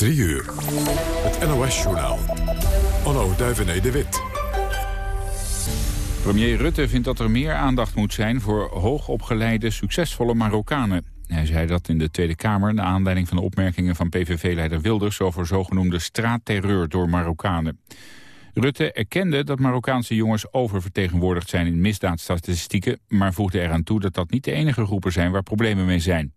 3 uur. Het NOS-journaal. Onno Duivené de Wit. Premier Rutte vindt dat er meer aandacht moet zijn voor hoogopgeleide, succesvolle Marokkanen. Hij zei dat in de Tweede Kamer naar aanleiding van de opmerkingen van PVV-leider Wilders over zogenoemde straatterreur door Marokkanen. Rutte erkende dat Marokkaanse jongens oververtegenwoordigd zijn in misdaadstatistieken, maar voegde eraan toe dat dat niet de enige groepen zijn waar problemen mee zijn.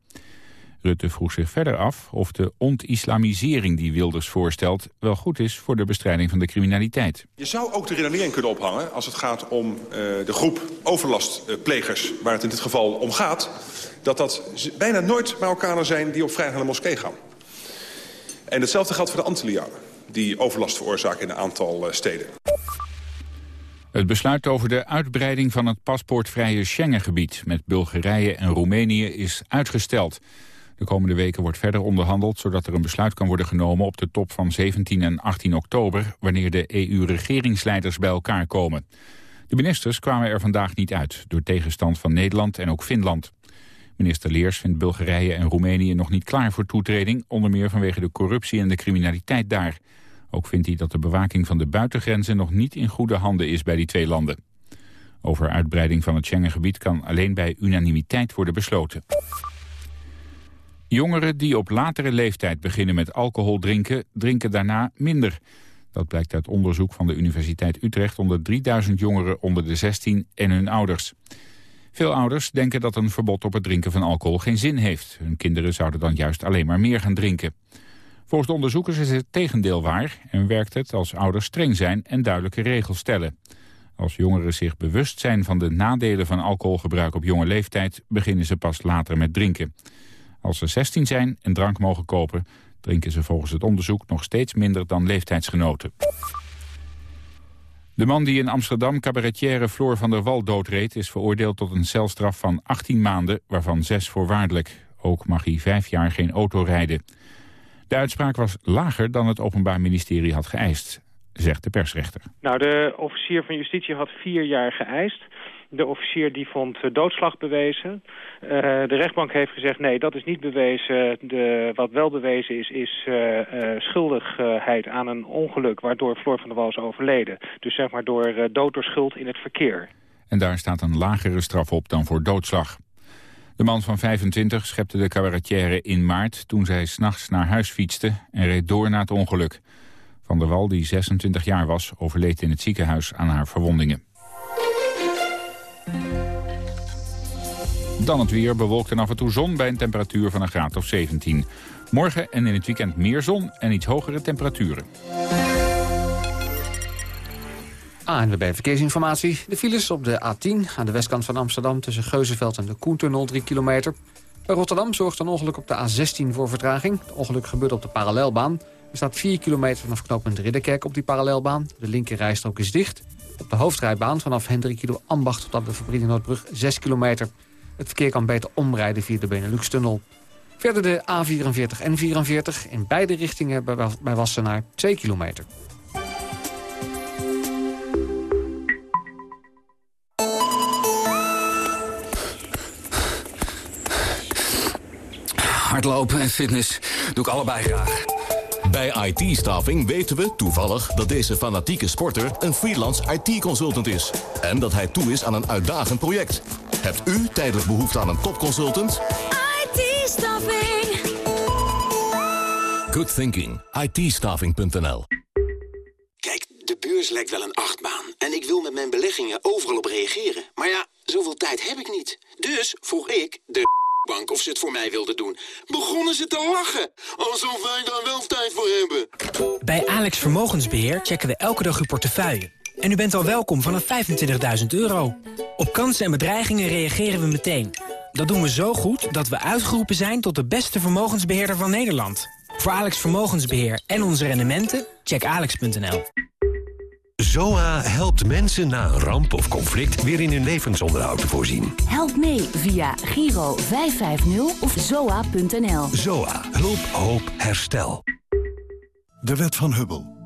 Rutte vroeg zich verder af of de ont-islamisering die Wilders voorstelt... wel goed is voor de bestrijding van de criminaliteit. Je zou ook de redenering kunnen ophangen als het gaat om uh, de groep overlastplegers... waar het in dit geval om gaat, dat dat bijna nooit Marokkanen zijn die op vrijdag naar de moskee gaan. En hetzelfde geldt voor de Antillianen, die overlast veroorzaken in een aantal uh, steden. Het besluit over de uitbreiding van het paspoortvrije Schengengebied... met Bulgarije en Roemenië is uitgesteld... De komende weken wordt verder onderhandeld... zodat er een besluit kan worden genomen op de top van 17 en 18 oktober... wanneer de EU-regeringsleiders bij elkaar komen. De ministers kwamen er vandaag niet uit... door tegenstand van Nederland en ook Finland. Minister Leers vindt Bulgarije en Roemenië nog niet klaar voor toetreding... onder meer vanwege de corruptie en de criminaliteit daar. Ook vindt hij dat de bewaking van de buitengrenzen... nog niet in goede handen is bij die twee landen. Over uitbreiding van het Schengengebied kan alleen bij unanimiteit worden besloten. Jongeren die op latere leeftijd beginnen met alcohol drinken, drinken daarna minder. Dat blijkt uit onderzoek van de Universiteit Utrecht onder 3000 jongeren onder de 16 en hun ouders. Veel ouders denken dat een verbod op het drinken van alcohol geen zin heeft. Hun kinderen zouden dan juist alleen maar meer gaan drinken. Volgens de onderzoekers is het tegendeel waar en werkt het als ouders streng zijn en duidelijke regels stellen. Als jongeren zich bewust zijn van de nadelen van alcoholgebruik op jonge leeftijd, beginnen ze pas later met drinken. Als ze 16 zijn en drank mogen kopen... drinken ze volgens het onderzoek nog steeds minder dan leeftijdsgenoten. De man die in Amsterdam cabaretière Floor van der Wal doodreed... is veroordeeld tot een celstraf van 18 maanden, waarvan 6 voorwaardelijk. Ook mag hij vijf jaar geen auto rijden. De uitspraak was lager dan het Openbaar Ministerie had geëist, zegt de persrechter. Nou, de officier van justitie had vier jaar geëist. De officier die vond eh, doodslag bewezen. Uh, de rechtbank heeft gezegd nee, dat is niet bewezen. De, wat wel bewezen is, is uh, schuldigheid aan een ongeluk... waardoor Floor van der Wal is overleden. Dus zeg maar door dood door schuld in het verkeer. En daar staat een lagere straf op dan voor doodslag. De man van 25 schepte de cabaretière in maart... toen zij s'nachts naar huis fietste en reed door na het ongeluk. Van der Wal, die 26 jaar was, overleed in het ziekenhuis aan haar verwondingen. Dan het weer, bewolkt en af en toe zon bij een temperatuur van een graad of 17. Morgen en in het weekend meer zon en iets hogere temperaturen. ANWB Verkeersinformatie. De files op de A10 aan de westkant van Amsterdam... tussen Geuzenveld en de Koentunnel 3 kilometer. Bij Rotterdam zorgt een ongeluk op de A16 voor vertraging. Het ongeluk gebeurt op de parallelbaan. Er staat 4 kilometer vanaf knooppunt Ridderkerk op die parallelbaan. De linkerrijstrook is dicht. Op de hoofdrijbaan vanaf Hendrik Kilo Ambacht tot aan de Noordbrug 6 kilometer. Het verkeer kan beter omrijden via de Benelux-tunnel. Verder de A44 en 44 in beide richtingen bij Wassenaar 2 kilometer. Hardlopen en fitness doe ik allebei graag. Bij IT-staffing weten we toevallig dat deze fanatieke sporter een freelance IT-consultant is. En dat hij toe is aan een uitdagend project. Hebt u tijdelijk behoefte aan een topconsultant? IT-staffing. Good thinking. it Kijk, de beurs lijkt wel een achtbaan. En ik wil met mijn beleggingen overal op reageren. Maar ja, zoveel tijd heb ik niet. Dus vroeg ik de bank of ze het voor mij wilden doen. Begonnen ze te lachen. Alsof wij daar wel tijd voor hebben. Bij Alex Vermogensbeheer checken we elke dag uw portefeuille. En u bent al welkom vanaf 25.000 euro. Op kansen en bedreigingen reageren we meteen. Dat doen we zo goed dat we uitgeroepen zijn tot de beste vermogensbeheerder van Nederland. Voor Alex Vermogensbeheer en onze rendementen, check alex.nl. ZOA helpt mensen na een ramp of conflict weer in hun levensonderhoud te voorzien. Help mee via Giro 550 of zoa.nl. ZOA. Hulp, hoop, herstel. De wet van Hubble.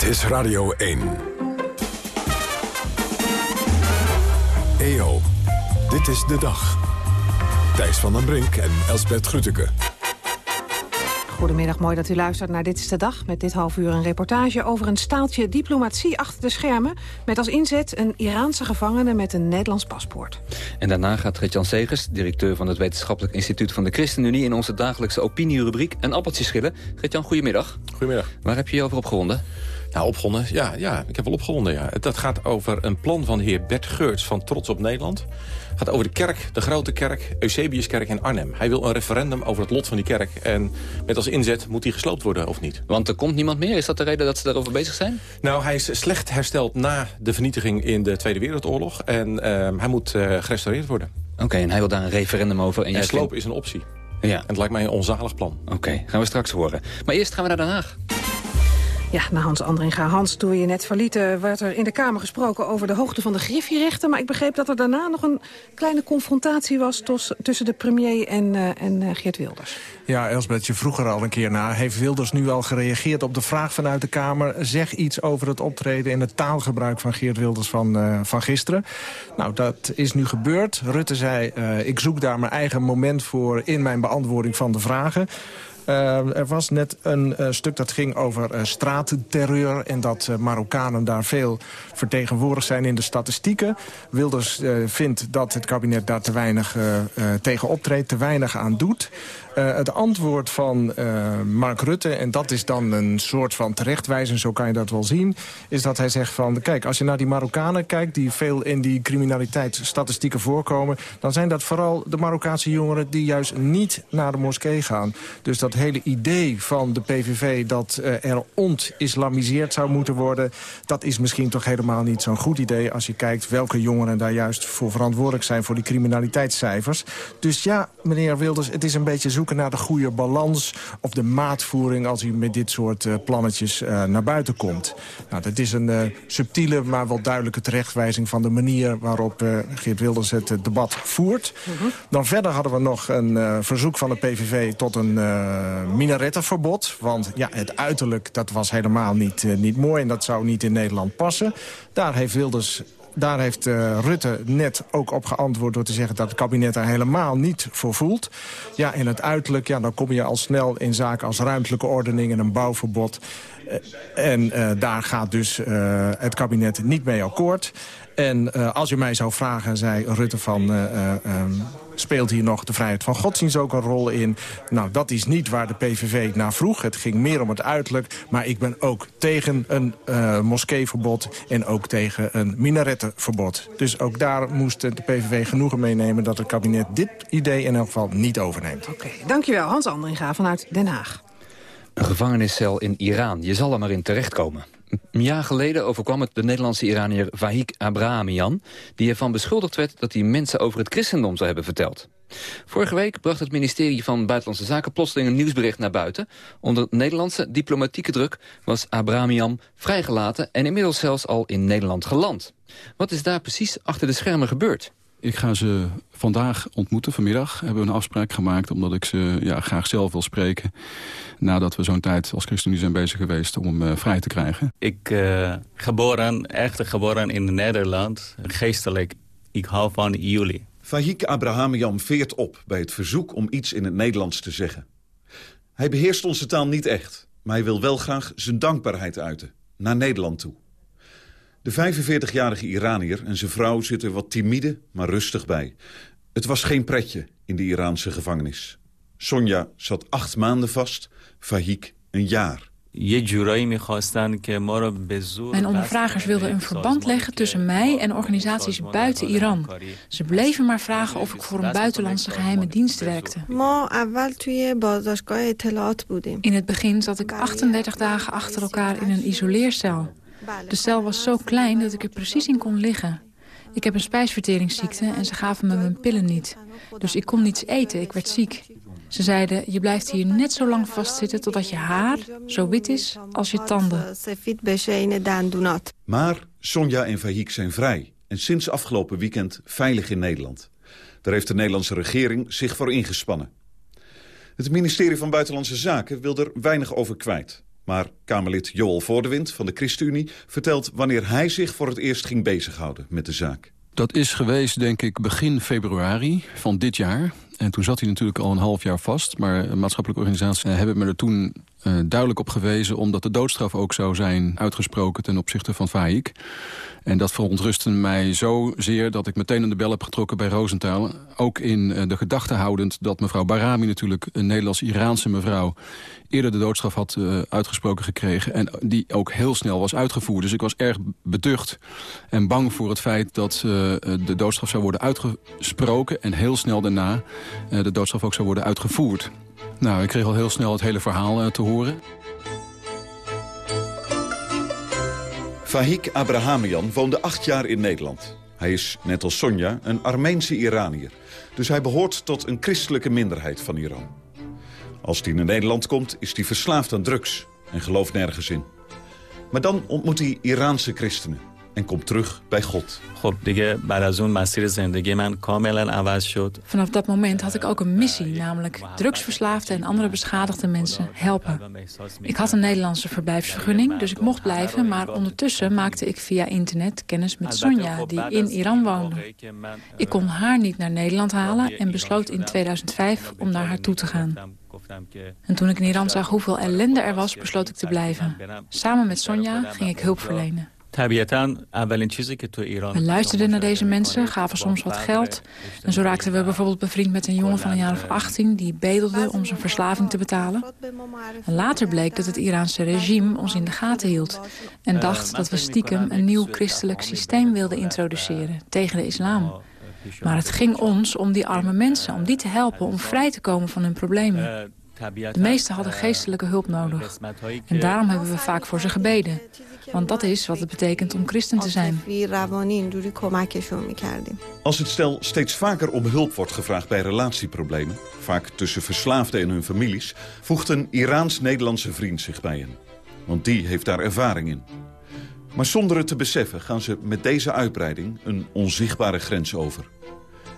Dit is Radio 1. EO, dit is de dag. Thijs van den Brink en Elsbert Grütke. Goedemiddag, mooi dat u luistert naar Dit is de Dag. Met dit half uur een reportage over een staaltje diplomatie achter de schermen... met als inzet een Iraanse gevangene met een Nederlands paspoort. En daarna gaat Gert-Jan Segers, directeur van het Wetenschappelijk Instituut van de ChristenUnie... in onze dagelijkse opinierubriek een appeltje schillen. Gert-Jan, goedemiddag. Goedemiddag. Waar heb je je over opgewonden? Nou, opgewonden? Ja, ja, ik heb wel opgewonden, ja. Dat gaat over een plan van de heer Bert Geurts van Trots op Nederland. Het gaat over de kerk, de grote kerk, Eusebiuskerk in Arnhem. Hij wil een referendum over het lot van die kerk. En met als inzet moet die gesloopt worden of niet. Want er komt niemand meer? Is dat de reden dat ze daarover bezig zijn? Nou, hij is slecht hersteld na de vernietiging in de Tweede Wereldoorlog. En uh, hij moet uh, gerestaureerd worden. Oké, en hij wil daar een referendum over. En, en slopen is een optie. Ja. En het lijkt mij een onzalig plan. Oké, okay, gaan we straks horen. Maar eerst gaan we naar Den Haag. Ja, naar Hans Andringa. Hans, toen je net verlieten... werd er in de Kamer gesproken over de hoogte van de griffierechten. Maar ik begreep dat er daarna nog een kleine confrontatie was... tussen de premier en, uh, en uh, Geert Wilders. Ja, Elsbeth, je vroeg er al een keer naar. Heeft Wilders nu al gereageerd op de vraag vanuit de Kamer? Zeg iets over het optreden en het taalgebruik van Geert Wilders van, uh, van gisteren. Nou, dat is nu gebeurd. Rutte zei, ik zoek daar mijn eigen moment voor... in mijn beantwoording van de vragen. Uh, er was net een uh, stuk dat ging over uh, straatterreur... en dat Marokkanen daar veel vertegenwoordigd zijn in de statistieken. Wilders vindt dat het kabinet daar te weinig tegen optreedt, te weinig aan doet. Het antwoord van Mark Rutte, en dat is dan een soort van terechtwijzen, zo kan je dat wel zien, is dat hij zegt van, kijk, als je naar die Marokkanen kijkt, die veel in die criminaliteitsstatistieken voorkomen, dan zijn dat vooral de Marokkaanse jongeren die juist niet naar de moskee gaan. Dus dat hele idee van de PVV dat uh, er ont-islamiseerd zou moeten worden, dat is misschien toch helemaal niet zo'n goed idee als je kijkt welke jongeren daar juist voor verantwoordelijk zijn voor die criminaliteitscijfers. Dus ja, meneer Wilders, het is een beetje zoeken naar de goede balans of de maatvoering als u met dit soort uh, plannetjes uh, naar buiten komt. Nou, dat is een subtiele, maar wel duidelijke terechtwijzing van de manier waarop Geert Wilders het debat voert. -huh. Dan verder hadden we nog een verzoek van de PVV tot een minarettenverbod. Want ja, het uiterlijk dat was helemaal niet, niet mooi en dat zou niet in Nederland passen. Daar heeft Wilders daar heeft uh, Rutte net ook op geantwoord door te zeggen dat het kabinet daar helemaal niet voor voelt. Ja, in het uiterlijk, ja, dan kom je al snel in zaken als ruimtelijke ordening en een bouwverbod. En daar gaat dus het kabinet niet mee akkoord. En als je mij zou vragen, zei Rutte van... Speelt hier nog de vrijheid van godsdienst ook een rol in. Nou, dat is niet waar de PVV naar vroeg. Het ging meer om het uiterlijk. Maar ik ben ook tegen een uh, moskeeverbod en ook tegen een minarettenverbod. Dus ook daar moest de PVV genoegen meenemen... dat het kabinet dit idee in elk geval niet overneemt. Oké, okay, dankjewel. Hans Andringa vanuit Den Haag. Een gevangeniscel in Iran. Je zal er maar in terechtkomen. Een jaar geleden overkwam het de Nederlandse Iranier Vahik Abrahamian... die ervan beschuldigd werd dat hij mensen over het christendom zou hebben verteld. Vorige week bracht het ministerie van Buitenlandse Zaken plotseling een nieuwsbericht naar buiten. Onder Nederlandse diplomatieke druk was Abrahamian vrijgelaten... en inmiddels zelfs al in Nederland geland. Wat is daar precies achter de schermen gebeurd? Ik ga ze vandaag ontmoeten, vanmiddag. Hebben we een afspraak gemaakt omdat ik ze ja, graag zelf wil spreken. Nadat we zo'n tijd als ChristenUnie zijn bezig geweest om hem uh, vrij te krijgen. Ik uh, geboren, echt geboren in Nederland. Geestelijk, ik hou van jullie. Fahik Abrahamian veert op bij het verzoek om iets in het Nederlands te zeggen. Hij beheerst onze taal niet echt, maar hij wil wel graag zijn dankbaarheid uiten. Naar Nederland toe. De 45-jarige Iranier en zijn vrouw zitten wat timide, maar rustig bij. Het was geen pretje in de Iraanse gevangenis. Sonja zat acht maanden vast, Fahik een jaar. Mijn ondervragers wilden een verband leggen tussen mij en organisaties buiten Iran. Ze bleven maar vragen of ik voor een buitenlandse geheime dienst werkte. In het begin zat ik 38 dagen achter elkaar in een isoleercel. De cel was zo klein dat ik er precies in kon liggen. Ik heb een spijsverteringsziekte en ze gaven me mijn pillen niet. Dus ik kon niets eten, ik werd ziek. Ze zeiden, je blijft hier net zo lang vastzitten totdat je haar zo wit is als je tanden. Maar Sonja en Fahik zijn vrij en sinds afgelopen weekend veilig in Nederland. Daar heeft de Nederlandse regering zich voor ingespannen. Het ministerie van Buitenlandse Zaken wil er weinig over kwijt. Maar Kamerlid Joel Voordewind van de ChristenUnie vertelt wanneer hij zich voor het eerst ging bezighouden met de zaak. Dat is geweest, denk ik, begin februari van dit jaar. En toen zat hij natuurlijk al een half jaar vast. Maar maatschappelijke organisaties eh, hebben me er toen uh, duidelijk op gewezen... omdat de doodstraf ook zou zijn uitgesproken ten opzichte van Faik. En dat verontrustte mij zozeer dat ik meteen aan de bel heb getrokken bij Rosenthal. Ook in uh, de gedachte houdend dat mevrouw Barami natuurlijk... een Nederlands-Iraanse mevrouw eerder de doodstraf had uh, uitgesproken gekregen... en die ook heel snel was uitgevoerd. Dus ik was erg beducht en bang voor het feit dat de doodstraf zou worden uitgesproken... en heel snel daarna de doodstraf ook zou worden uitgevoerd. Nou, ik kreeg al heel snel het hele verhaal te horen. Fahik Abrahamian woonde acht jaar in Nederland. Hij is, net als Sonja, een Armeense Iranier. Dus hij behoort tot een christelijke minderheid van Iran. Als hij naar Nederland komt, is hij verslaafd aan drugs en gelooft nergens in. Maar dan ontmoet hij Iraanse christenen en komt terug bij God. Vanaf dat moment had ik ook een missie, namelijk drugsverslaafde en andere beschadigde mensen helpen. Ik had een Nederlandse verblijfsvergunning, dus ik mocht blijven, maar ondertussen maakte ik via internet kennis met Sonja, die in Iran woonde. Ik kon haar niet naar Nederland halen en besloot in 2005 om naar haar toe te gaan. En toen ik in Iran zag hoeveel ellende er was, besloot ik te blijven. Samen met Sonja ging ik hulp verlenen. We luisterden naar deze mensen, gaven soms wat geld. En zo raakten we bijvoorbeeld bevriend met een jongen van een jaar of 18... die bedelde om zijn verslaving te betalen. En later bleek dat het Iraanse regime ons in de gaten hield... en dacht dat we stiekem een nieuw christelijk systeem wilden introduceren... tegen de islam. Maar het ging ons om die arme mensen, om die te helpen... om vrij te komen van hun problemen. De meesten hadden geestelijke hulp nodig. En daarom hebben we vaak voor ze gebeden. Want dat is wat het betekent om christen te zijn. Als het stel steeds vaker om hulp wordt gevraagd bij relatieproblemen... vaak tussen verslaafden en hun families... voegt een Iraans-Nederlandse vriend zich bij hen. Want die heeft daar ervaring in. Maar zonder het te beseffen gaan ze met deze uitbreiding een onzichtbare grens over.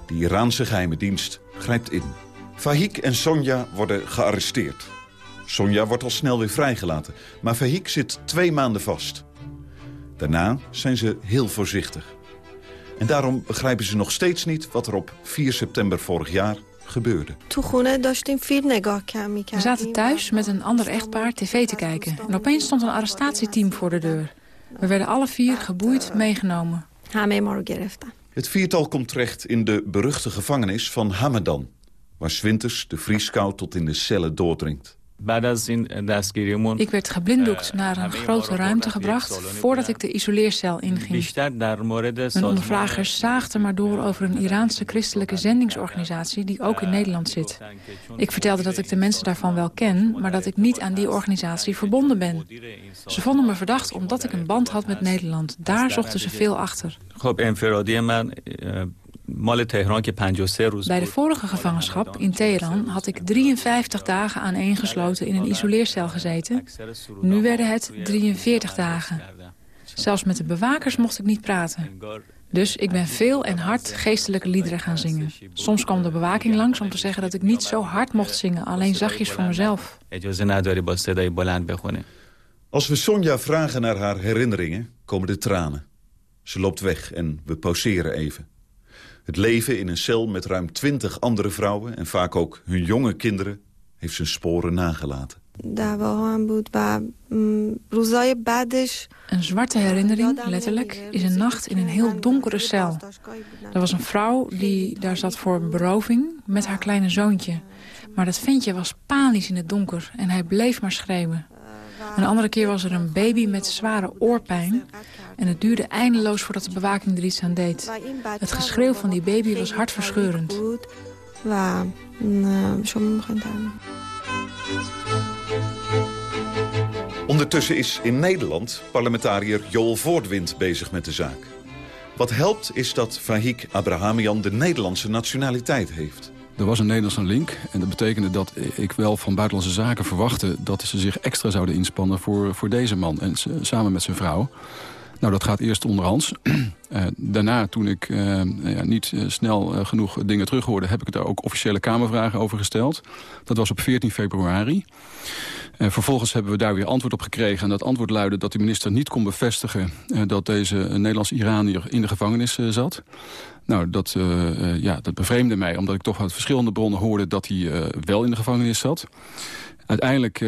De Iraanse geheime dienst grijpt in. Fahik en Sonja worden gearresteerd. Sonja wordt al snel weer vrijgelaten, maar Fahik zit twee maanden vast. Daarna zijn ze heel voorzichtig. En daarom begrijpen ze nog steeds niet wat er op 4 september vorig jaar gebeurde. We zaten thuis met een ander echtpaar tv te kijken. En opeens stond een arrestatieteam voor de deur. We werden alle vier geboeid meegenomen. Het viertal komt terecht in de beruchte gevangenis van Hamadan... waar Swinters de vrieskou tot in de cellen doordringt. Ik werd geblinddoekt naar een grote ruimte gebracht voordat ik de isoleercel inging. Mijn ondervragers zaagden maar door over een Iraanse christelijke zendingsorganisatie die ook in Nederland zit. Ik vertelde dat ik de mensen daarvan wel ken, maar dat ik niet aan die organisatie verbonden ben. Ze vonden me verdacht omdat ik een band had met Nederland. Daar zochten ze veel achter. Bij de vorige gevangenschap in Teheran had ik 53 dagen aaneengesloten in een isoleercel gezeten. Nu werden het 43 dagen. Zelfs met de bewakers mocht ik niet praten. Dus ik ben veel en hard geestelijke liederen gaan zingen. Soms kwam de bewaking langs om te zeggen dat ik niet zo hard mocht zingen, alleen zachtjes voor mezelf. Als we Sonja vragen naar haar herinneringen, komen de tranen. Ze loopt weg en we pauzeren even. Het leven in een cel met ruim twintig andere vrouwen... en vaak ook hun jonge kinderen, heeft zijn sporen nagelaten. Een zwarte herinnering, letterlijk, is een nacht in een heel donkere cel. Er was een vrouw die daar zat voor beroving met haar kleine zoontje. Maar dat ventje was panisch in het donker en hij bleef maar schreeuwen. Een andere keer was er een baby met zware oorpijn. En het duurde eindeloos voordat de bewaking er iets aan deed. Het geschreeuw van die baby was hartverscheurend. Ondertussen is in Nederland parlementariër Joel Voortwind bezig met de zaak. Wat helpt is dat Fahik Abrahamian de Nederlandse nationaliteit heeft. Er was een Nederlandse link en dat betekende dat ik wel van Buitenlandse Zaken verwachtte... dat ze zich extra zouden inspannen voor, voor deze man en samen met zijn vrouw. Nou, dat gaat eerst onderhands. Uh, daarna, toen ik uh, ja, niet uh, snel genoeg dingen terughoorde... heb ik daar ook officiële Kamervragen over gesteld. Dat was op 14 februari. vervolgens hebben we daar weer antwoord op gekregen. En dat antwoord luidde dat de minister niet kon bevestigen... dat deze Nederlandse Iranier in de gevangenis zat. Nou, dat, ja, dat bevreemde mij, omdat ik toch uit verschillende bronnen hoorde... dat hij wel in de gevangenis zat. Uiteindelijk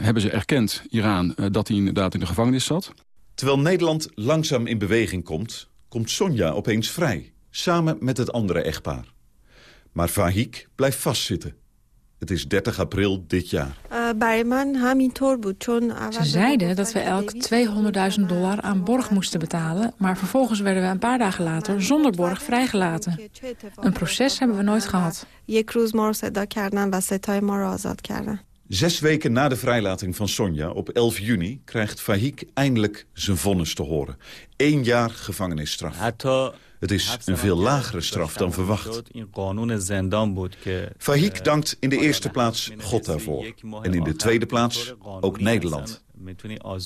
hebben ze erkend, Iran, dat hij inderdaad in de gevangenis zat... Terwijl Nederland langzaam in beweging komt, komt Sonja opeens vrij. Samen met het andere echtpaar. Maar Fahik blijft vastzitten. Het is 30 april dit jaar. Ze zeiden dat we elk 200.000 dollar aan borg moesten betalen... maar vervolgens werden we een paar dagen later zonder borg vrijgelaten. Een proces hebben we nooit gehad. Zes weken na de vrijlating van Sonja op 11 juni... krijgt Fahik eindelijk zijn vonnis te horen. Eén jaar gevangenisstraf. Het is een veel lagere straf dan verwacht. Fahik dankt in de eerste plaats God daarvoor. En in de tweede plaats ook Nederland.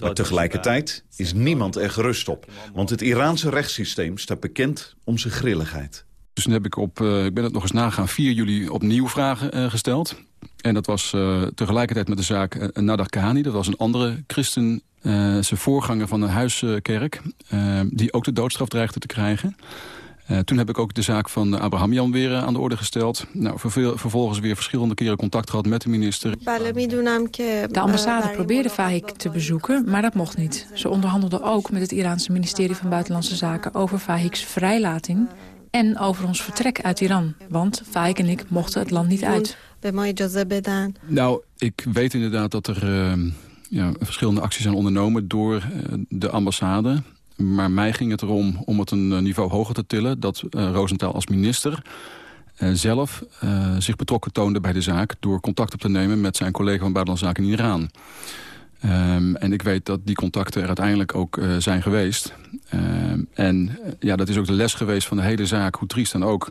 Maar tegelijkertijd is niemand er gerust op. Want het Iraanse rechtssysteem staat bekend om zijn grilligheid. Dus toen heb ik op, uh, ik ben het nog eens nagaan, 4 juli opnieuw vragen uh, gesteld. En dat was uh, tegelijkertijd met de zaak Nadar Kahani. Dat was een andere christen, zijn voorganger van een huiskerk... die ook de doodstraf dreigde te krijgen. toen heb ik ook de zaak van Abraham Jan weer aan de orde gesteld. Nou, vervolgens weer verschillende keren contact gehad met de minister. De ambassade probeerde Fahik te bezoeken, maar dat mocht niet. Ze onderhandelde ook met het Iraanse ministerie van Buitenlandse Zaken... over Fahiks vrijlating en over ons vertrek uit Iran. Want Faik en ik mochten het land niet uit. Nou, ik weet inderdaad dat er uh, ja, verschillende acties zijn ondernomen door uh, de ambassade. Maar mij ging het erom om het een niveau hoger te tillen. Dat uh, Rosenthal als minister zelf zich betrokken toonde bij de zaak... door contact op te nemen met zijn collega van Buitenlandse Zaken in Iran. Um, en ik weet dat die contacten er uiteindelijk ook zijn geweest. Um, en ja, dat is ook de les geweest van de hele zaak, hoe triest dan ook,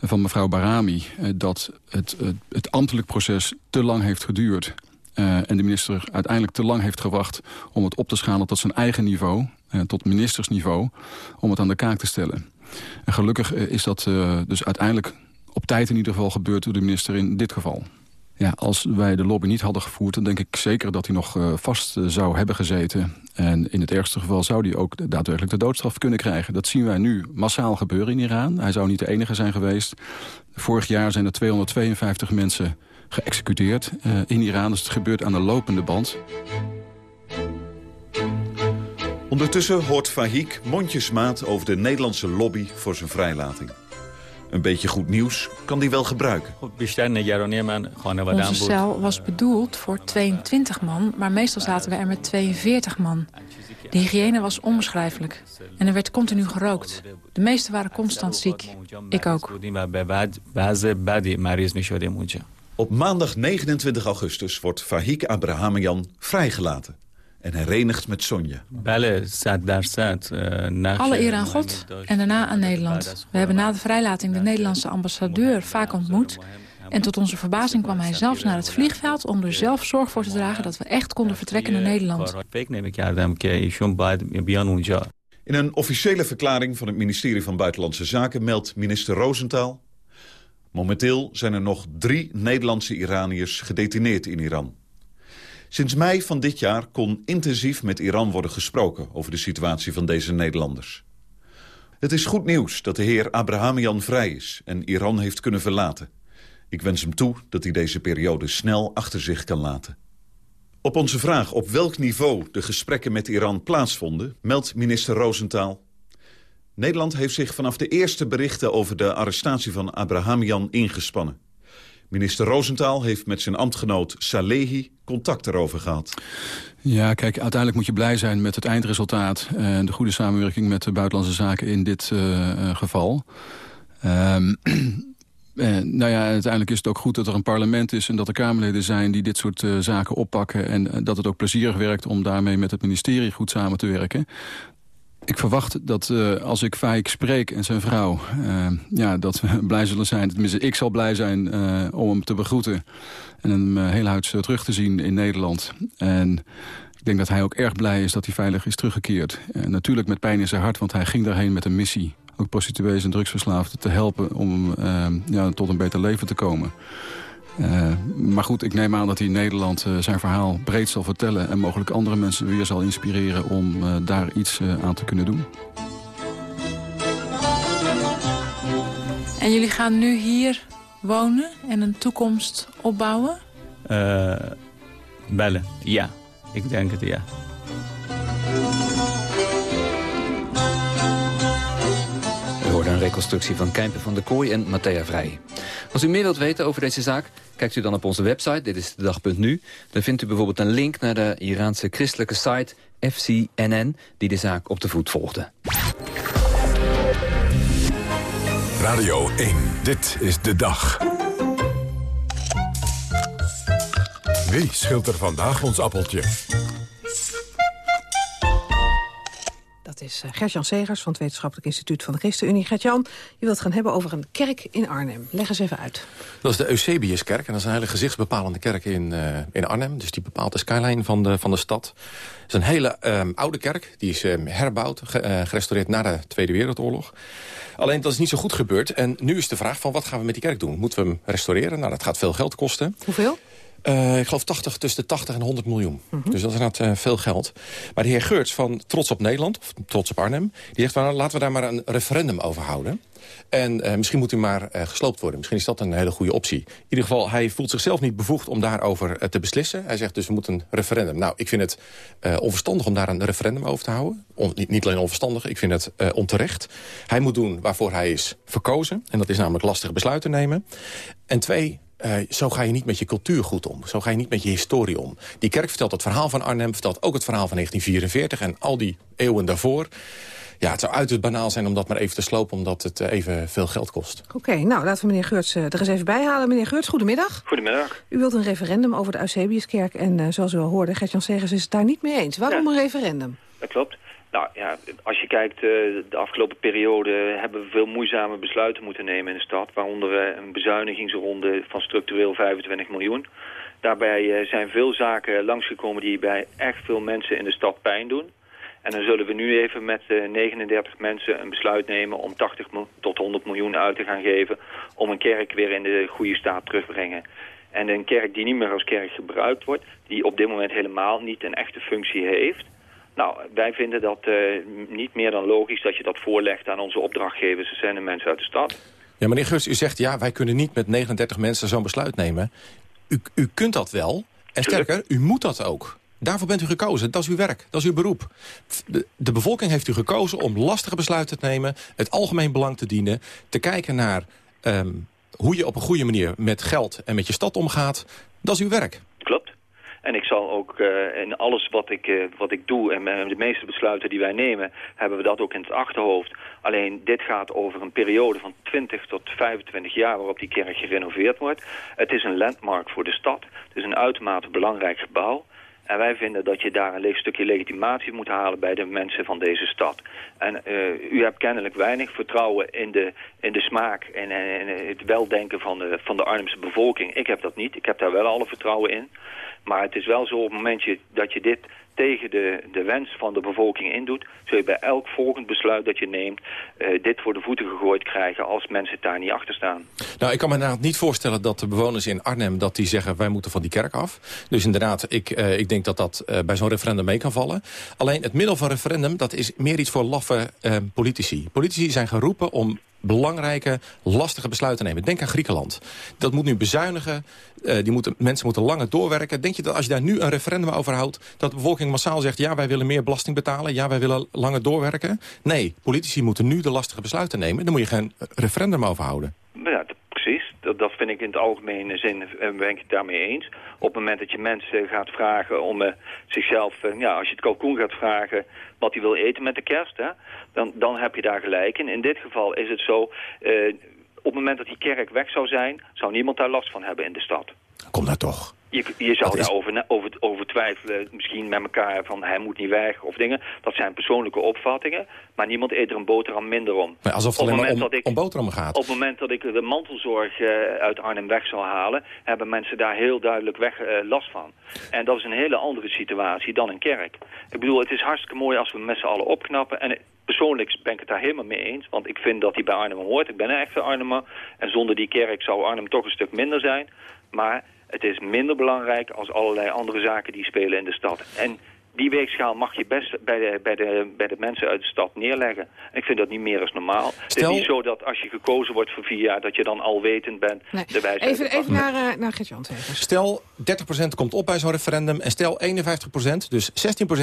van mevrouw Barami. dat het, het ambtelijk proces te lang heeft geduurd. En de minister uiteindelijk te lang heeft gewacht om het op te schalen tot zijn eigen niveau, tot ministersniveau, om het aan de kaak te stellen. En gelukkig is dat dus uiteindelijk op tijd in ieder geval gebeurd door de minister in dit geval. Ja, als wij de lobby niet hadden gevoerd... dan denk ik zeker dat hij nog vast zou hebben gezeten. En in het ergste geval zou hij ook daadwerkelijk de doodstraf kunnen krijgen. Dat zien wij nu massaal gebeuren in Iran. Hij zou niet de enige zijn geweest. Vorig jaar zijn er 252 mensen geëxecuteerd uh, in Iran. Dus het gebeurt aan de lopende band. Ondertussen hoort Fahik mondjesmaat over de Nederlandse lobby voor zijn vrijlating. Een beetje goed nieuws kan die wel gebruiken. Onze cel was bedoeld voor 22 man, maar meestal zaten we er met 42 man. De hygiëne was onbeschrijfelijk. En er werd continu gerookt. De meesten waren constant ziek. Ik ook. Op maandag 29 augustus wordt Fahik Abrahamian vrijgelaten en herenigd met Sonja. Alle eer aan God en daarna aan Nederland. We hebben na de vrijlating de Nederlandse ambassadeur vaak ontmoet... En tot onze verbazing kwam hij zelfs naar het vliegveld... om er zelf zorg voor te dragen dat we echt konden vertrekken naar Nederland. In een officiële verklaring van het ministerie van Buitenlandse Zaken... meldt minister Rosenthal... Momenteel zijn er nog drie Nederlandse Iraniërs gedetineerd in Iran. Sinds mei van dit jaar kon intensief met Iran worden gesproken... over de situatie van deze Nederlanders. Het is goed nieuws dat de heer Abrahamian vrij is en Iran heeft kunnen verlaten. Ik wens hem toe dat hij deze periode snel achter zich kan laten. Op onze vraag op welk niveau de gesprekken met Iran plaatsvonden... meldt minister Rosenthal... Nederland heeft zich vanaf de eerste berichten over de arrestatie van Abrahamian ingespannen. Minister Rosenthal heeft met zijn ambtgenoot Salehi contact erover gehad. Ja, kijk, uiteindelijk moet je blij zijn met het eindresultaat... en de goede samenwerking met de buitenlandse zaken in dit uh, geval. Um, Eh, nou ja, uiteindelijk is het ook goed dat er een parlement is... en dat er Kamerleden zijn die dit soort uh, zaken oppakken... en dat het ook plezierig werkt om daarmee met het ministerie goed samen te werken. Ik verwacht dat uh, als ik Faik spreek en zijn vrouw... ja, dat we blij zullen zijn. Tenminste, ik zal blij zijn om hem te begroeten... en hem heel huids terug te zien in Nederland. En ik denk dat hij ook erg blij is dat hij veilig is teruggekeerd. natuurlijk met pijn in zijn hart, want hij ging daarheen met een missie ook prostituees en drugsverslaafden te helpen om uh, ja, tot een beter leven te komen. Uh, maar goed, ik neem aan dat hij in Nederland uh, zijn verhaal breed zal vertellen... en mogelijk andere mensen weer zal inspireren om uh, daar iets aan te kunnen doen. En jullie gaan nu hier wonen en een toekomst opbouwen? bellen, ja. Ik denk het, ja. Reconstructie van Kijmpen van de Kooi en Matthea Vrij. Als u meer wilt weten over deze zaak, kijkt u dan op onze website, dit is de dag.nu. Dan vindt u bijvoorbeeld een link naar de Iraanse christelijke site FCNN... die de zaak op de voet volgde. Radio 1, dit is de dag. Wie schilt er vandaag ons appeltje? Dat is eh, Gertjan Segers van het Wetenschappelijk Instituut van de ChristenUnie. Gertjan, je wilt gaan hebben over een kerk in Arnhem. Leg eens even uit. Dat is de Eusebiuskerk en dat is een hele gezichtsbepalende kerk in, uh, in Arnhem. Dus die bepaalt de skyline van de, van de stad. Het is een hele um, oude kerk. Die is um, herbouwd, ge, uh, gerestaureerd na de Tweede Wereldoorlog. Alleen dat is niet zo goed gebeurd. En nu is de vraag van wat gaan we met die kerk doen? Moeten we hem restaureren? Nou, dat gaat veel geld kosten. Hoeveel? Uh, ik geloof 80, tussen de 80 en 100 miljoen. Mm -hmm. Dus dat is inderdaad uh, veel geld. Maar de heer Geurts van Trots op Nederland, of Trots op Arnhem... die zegt, nou, laten we daar maar een referendum over houden. En uh, misschien moet hij maar gesloopt worden. Misschien is dat een hele goede optie. In ieder geval, hij voelt zichzelf niet bevoegd om daarover te beslissen. Hij zegt dus, we moeten een referendum. Nou, ik vind het onverstandig om daar een referendum over te houden. On, niet, niet, alleen onverstandig, ik vind het onterecht. Hij moet doen waarvoor hij is verkozen. En dat is namelijk lastige besluiten nemen. En twee, uh, zo ga je niet met je cultuur goed om. Zo ga je niet met je historie om. Die kerk vertelt het verhaal van Arnhem, vertelt ook het verhaal van 1944... en al die eeuwen daarvoor. Ja, het zou uiterst banaal zijn om dat maar even te slopen... omdat het uh, even veel geld kost. Oké, okay, nou, laten we meneer Geurts uh, er eens even bij halen. Meneer Geurts, goedemiddag. Goedemiddag. U wilt een referendum over de Eusebiuskerk... en zoals u al hoorde, Gert-Jan Segers is het daar niet mee eens. Waarom ja. een referendum? Dat klopt. Nou ja, als je kijkt, uh, de afgelopen periode hebben we veel moeizame besluiten moeten nemen in de stad. Waaronder uh, een bezuinigingsronde van structureel 25 miljoen. Daarbij uh, zijn veel zaken langsgekomen die bij echt veel mensen in de stad pijn doen. En dan zullen we nu even met 39 mensen een besluit nemen om 80 tot 100 miljoen uit te gaan geven... om een kerk weer in de goede staat terug te brengen. En een kerk die niet meer als kerk gebruikt wordt, die op dit moment helemaal niet een echte functie heeft... Nou, wij vinden dat uh, niet meer dan logisch dat je dat voorlegt aan onze opdrachtgevers. Dat zijn de mensen uit de stad. Ja, meneer Gus, u zegt ja, wij kunnen niet met 39 mensen zo'n besluit nemen. U, u kunt dat wel. En sterker, u moet dat ook. Daarvoor bent u gekozen. Dat is uw werk. Dat is uw beroep. De, de bevolking heeft u gekozen om lastige besluiten te nemen... het algemeen belang te dienen... te kijken naar um, hoe je op een goede manier met geld en met je stad omgaat. Dat is uw werk. En ik zal ook uh, in alles wat ik, uh, wat ik doe en de meeste besluiten die wij nemen, hebben we dat ook in het achterhoofd. Alleen dit gaat over een periode van 20 tot 25 jaar waarop die kerk gerenoveerd wordt. Het is een landmark voor de stad. Het is een uitermate belangrijk gebouw. En wij vinden dat je daar een stukje legitimatie moet halen bij de mensen van deze stad. En uh, u hebt kennelijk weinig vertrouwen in de, in de smaak en, en het weldenken van de, van de Arnhemse bevolking. Ik heb dat niet. Ik heb daar wel alle vertrouwen in. Maar het is wel zo op het moment dat je dit tegen de, de wens van de bevolking indoet... zul je bij elk volgend besluit dat je neemt... eh, dit voor de voeten gegooid krijgen als mensen daar niet achter staan. Nou, ik kan me inderdaad niet voorstellen dat de bewoners in Arnhem... dat die zeggen, wij moeten van die kerk af. Dus inderdaad, ik, uh, ik denk dat dat uh, bij zo'n referendum mee kan vallen. Alleen het middel van referendum, dat is meer iets voor laffe politici. Politici zijn geroepen om belangrijke, lastige besluiten nemen. Denk aan Griekenland. Dat moet nu bezuinigen. Uh, die moeten, mensen moeten langer doorwerken. Denk je dat als je daar nu een referendum over houdt... dat de bevolking massaal zegt... ja, wij willen meer belasting betalen. Ja, wij willen langer doorwerken. Nee, politici moeten nu de lastige besluiten nemen. Daar moet je geen referendum over houden. Ja, precies. Dat, vind ik in het algemene zin en ben ik het daarmee eens. Op het moment dat je mensen gaat vragen om uh, zichzelf... Uh, ja, als je het kalkoen gaat vragen wat hij wil eten met de kerst... Hè, dan, dan heb je daar gelijk in. In dit geval is het zo... Op het moment dat die kerk weg zou zijn... zou niemand daar last van hebben in de stad. Kom daar toch. Je, je zou daarover over, over twijfelen, misschien met elkaar van hij moet niet weg of dingen. Dat zijn persoonlijke opvattingen, maar niemand eet er een boterham minder om. Maar alsof het alleen maar om, ik, om boterhammen gaat. Op het moment dat ik de mantelzorg uh, uit Arnhem weg zou halen, hebben mensen daar heel duidelijk weg, uh, last van. En dat is een hele andere situatie dan een kerk. Ik bedoel, het is hartstikke mooi als we met z'n allen opknappen. En persoonlijk ben ik het daar helemaal mee eens. Want ik vind dat hij bij Arnhem hoort. Ik ben een echte Arnhemmer. En zonder die kerk zou Arnhem toch een stuk minder zijn. Maar het is minder belangrijk als allerlei andere zaken die spelen in de stad. En die weegschaal mag je best bij de, bij, de, bij de mensen uit de stad neerleggen. En ik vind dat niet meer als normaal. Stel... Het is niet zo dat als je gekozen wordt voor vier jaar... dat je dan al wetend bent. Nee. De even even naar, uh, naar Gert-Jan Stel 30% komt op bij zo'n referendum. En stel 51%, dus 16%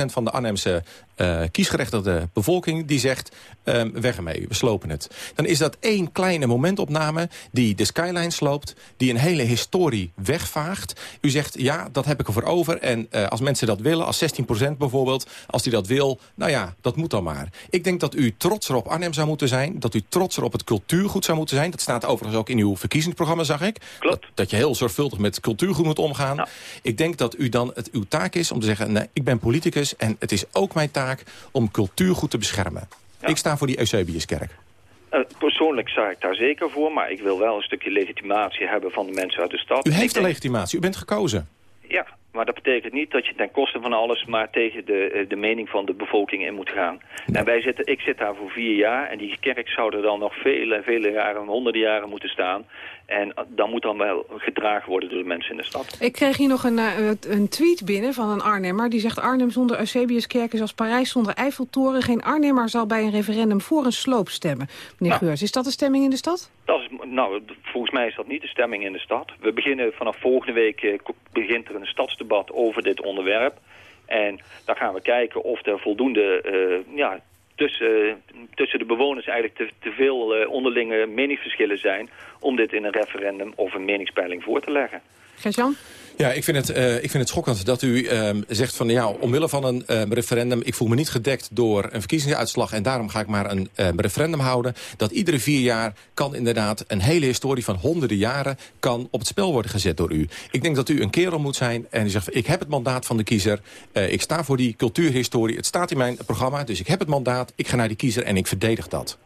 van de Arnhemse uh, kiesgerechtigde bevolking... die zegt, um, weg ermee, we slopen het. Dan is dat één kleine momentopname die de skyline sloopt... die een hele historie wegvaagt. U zegt, ja, dat heb ik ervoor over. En uh, als mensen dat willen, als 16% bijvoorbeeld, als hij dat wil, nou ja, dat moet dan maar. Ik denk dat u trotser op Arnhem zou moeten zijn, dat u trotser op het cultuurgoed zou moeten zijn. Dat staat overigens ook in uw verkiezingsprogramma, zag ik. Klopt. Dat, dat je heel zorgvuldig met cultuurgoed moet omgaan. Ja. Ik denk dat u dan het uw taak is om te zeggen, nee, ik ben politicus en het is ook mijn taak om cultuurgoed te beschermen. Ja. Ik sta voor die Eusebiuskerk. Uh, persoonlijk sta ik daar zeker voor, maar ik wil wel een stukje legitimatie hebben van de mensen uit de stad. U heeft de legitimatie, u bent gekozen. Ja, maar dat betekent niet dat je ten koste van alles... maar tegen de, de mening van de bevolking in moet gaan. Ja. En wij zitten, ik zit daar voor vier jaar... en die kerk zou er dan nog vele, vele jaren, honderden jaren moeten staan. En dan moet dan wel gedragen worden door de mensen in de stad. Ik kreeg hier nog een, uh, een tweet binnen van een Arnhemmer. Die zegt Arnhem zonder Eusebiuskerk is als Parijs zonder Eiffeltoren. Geen Arnhemmer zal bij een referendum voor een sloop stemmen. Meneer nou, Geurs, is dat de stemming in de stad? Dat is, nou, volgens mij is dat niet de stemming in de stad. We beginnen vanaf volgende week uh, begint er een stadsdebat over dit onderwerp. En dan gaan we kijken of er voldoende uh, ja, tussen, tussen de bewoners eigenlijk te, te veel uh, onderlinge meningsverschillen zijn... om dit in een referendum of een meningspeiling voor te leggen. Gert-Jan? Ja, ik vind, het, uh, ik vind het schokkend dat u uh, zegt van ja, omwille van een uh, referendum... ik voel me niet gedekt door een verkiezingsuitslag... en daarom ga ik maar een referendum houden. Dat iedere vier jaar kan inderdaad een hele historie van honderden jaren... kan op het spel worden gezet door u. Ik denk dat u een kerel moet zijn en u zegt... ik heb het mandaat van de kiezer, ik sta voor die cultuurhistorie... het staat in mijn programma, dus ik heb het mandaat... ik ga naar die kiezer en ik verdedig dat.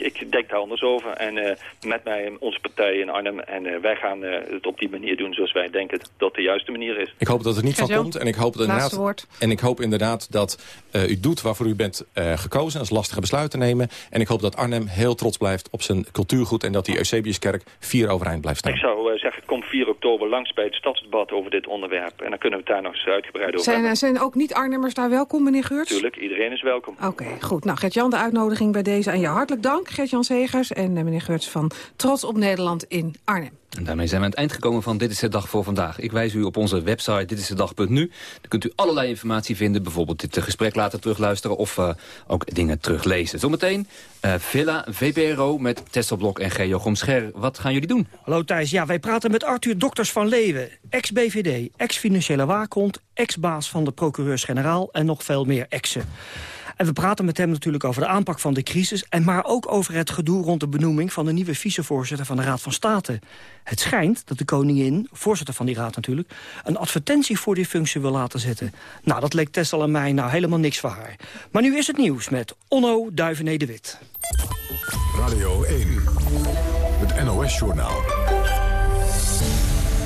Ik, ik denk daar anders over. En uh, met mij onze partij in Arnhem. En uh, wij gaan uh, het op die manier doen zoals wij denken dat de juiste manier is. Ik hoop dat het niet van komt. En ik hoop, dat inderdaad, en ik hoop inderdaad dat u doet waarvoor u bent gekozen. als lastige besluiten nemen. En ik hoop dat Arnhem heel trots blijft op zijn cultuurgoed. En dat die Eusebiuskerk vier overeind blijft staan. Ik zou zeggen, kom 4 oktober langs bij het stadsdebat over dit onderwerp. En dan kunnen we het daar nog eens uitgebreid over zijn, hebben. Zijn ook niet-Arnhemmers daar welkom, meneer Geurts? Tuurlijk, iedereen is welkom. Oké, okay, goed. Nou, Gert-Jan, de uitnodiging bij deze aan je hartelijk dank. Gert-Jan Segers en meneer Geurts van Trots op Nederland in Arnhem. En daarmee zijn we aan het eind gekomen van Dit is de Dag voor vandaag. Ik wijs u op onze website ditistedag.nu. Daar kunt u allerlei informatie vinden. Bijvoorbeeld dit gesprek laten terugluisteren of uh, ook dingen teruglezen. Zometeen uh, Villa, VPRO met Tesselblok en G. Jochem Scher. Wat gaan jullie doen? Hallo Thijs. Ja, wij praten met Arthur Dokters van Leeuwen. Ex-BVD, ex-financiële waakhond, ex-baas van de procureurs-generaal... en nog veel meer exen. En we praten met hem natuurlijk over de aanpak van de crisis... en maar ook over het gedoe rond de benoeming... van de nieuwe vicevoorzitter van de Raad van State. Het schijnt dat de koningin, voorzitter van die raad natuurlijk... een advertentie voor die functie wil laten zetten. Nou, dat leek Tessel en mij nou helemaal niks voor haar. Maar nu is het nieuws met Onno Duivené de Wit. Radio 1, het NOS-journaal.